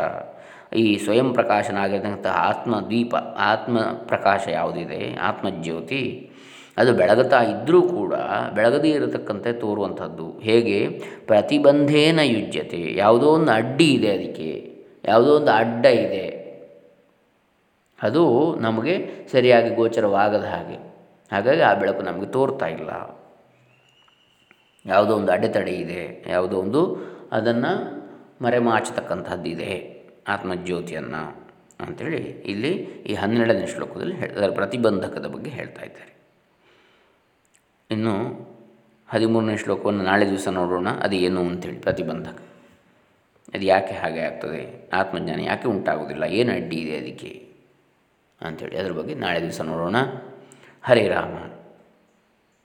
ಈ ಸ್ವಯಂ ಪ್ರಕಾಶನ ಆಗಿರತಕ್ಕಂಥ ಆತ್ಮದೀಪ ಆತ್ಮ ಪ್ರಕಾಶ ಯಾವುದಿದೆ? ಆತ್ಮಜ್ಯೋತಿ. ಅದು ಬೆಳಗುತ್ತಾ ಇದ್ದರೂ ಕೂಡ ಬೆಳಗದೇ ಇರತಕ್ಕಂತೆ ತೋರುವಂಥದ್ದು. ಹೇಗೆ? ಪ್ರತಿಬಂಧೇನ ಯುಜ್ಯತೆ. ಯಾವುದೋ ಒಂದು ಅಡ್ಡಿ ಇದೆ ಅದಕ್ಕೆ. ಯಾವುದೋ ಒಂದು ಅಡ್ಡ ಇದೆ. ಅದು ನಮಗೆ ಸರಿಯಾಗಿ ಗೋಚರವಾಗದ ಹಾಗೆ. ಹಾಗಾಗಿ ಆ ಬೆಳಕು ನಮಗೆ ತೋರ್ತಾ ಇಲ್ಲ. ಯಾವುದೋ ಒಂದು ಅಡೆತಡೆ ಇದೆ. ಯಾವುದೋ ಒಂದು ಅದನ್ನು ಮರೆಮಾಚತಕ್ಕಂಥದ್ದಿದೆ ಆತ್ಮಜ್ಯೋತಿಯನ್ನು ಅಂಥೇಳಿ ಇಲ್ಲಿ ಈ ಹನ್ನೆರಡನೇ ಶ್ಲೋಕದಲ್ಲಿ ಹೇಳ್ತಾರೆ ಪ್ರತಿಬಂಧಕದ ಬಗ್ಗೆ ಹೇಳ್ತಾ ಇದ್ದಾರೆ. ಇನ್ನು ಹದಿಮೂರನೇ ಶ್ಲೋಕವನ್ನು ನಾಳೆ ದಿವಸ ನೋಡೋಣ, ಅದು ಏನು ಅಂತೇಳಿ ಪ್ರತಿಬಂಧಕ. ಅದು ಯಾಕೆ ಹಾಗೆ ಆಗ್ತದೆ? ಆತ್ಮಜ್ಞಾನ ಯಾಕೆ ಉಂಟಾಗೋದಿಲ್ಲ ಏನು ಅಡ್ಡಿ ಇದೆ ಅದಕ್ಕೆ? ಅಂಥೇಳಿ ಅದ್ರ ಬಗ್ಗೆ ನಾಳೆ ದಿವಸ ನೋಡೋಣ. ಹರೇ ರಾಮ.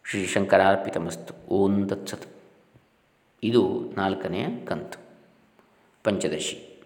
ಶ್ರೀ ಶಂಕರಾರ್ಪಿತಮಸ್ತು. ಓಂ ತತ್ಸತ್. ಇದು ನಾಲ್ಕನೆಯ ಕಂತು. ಪಂಚದಶಿ.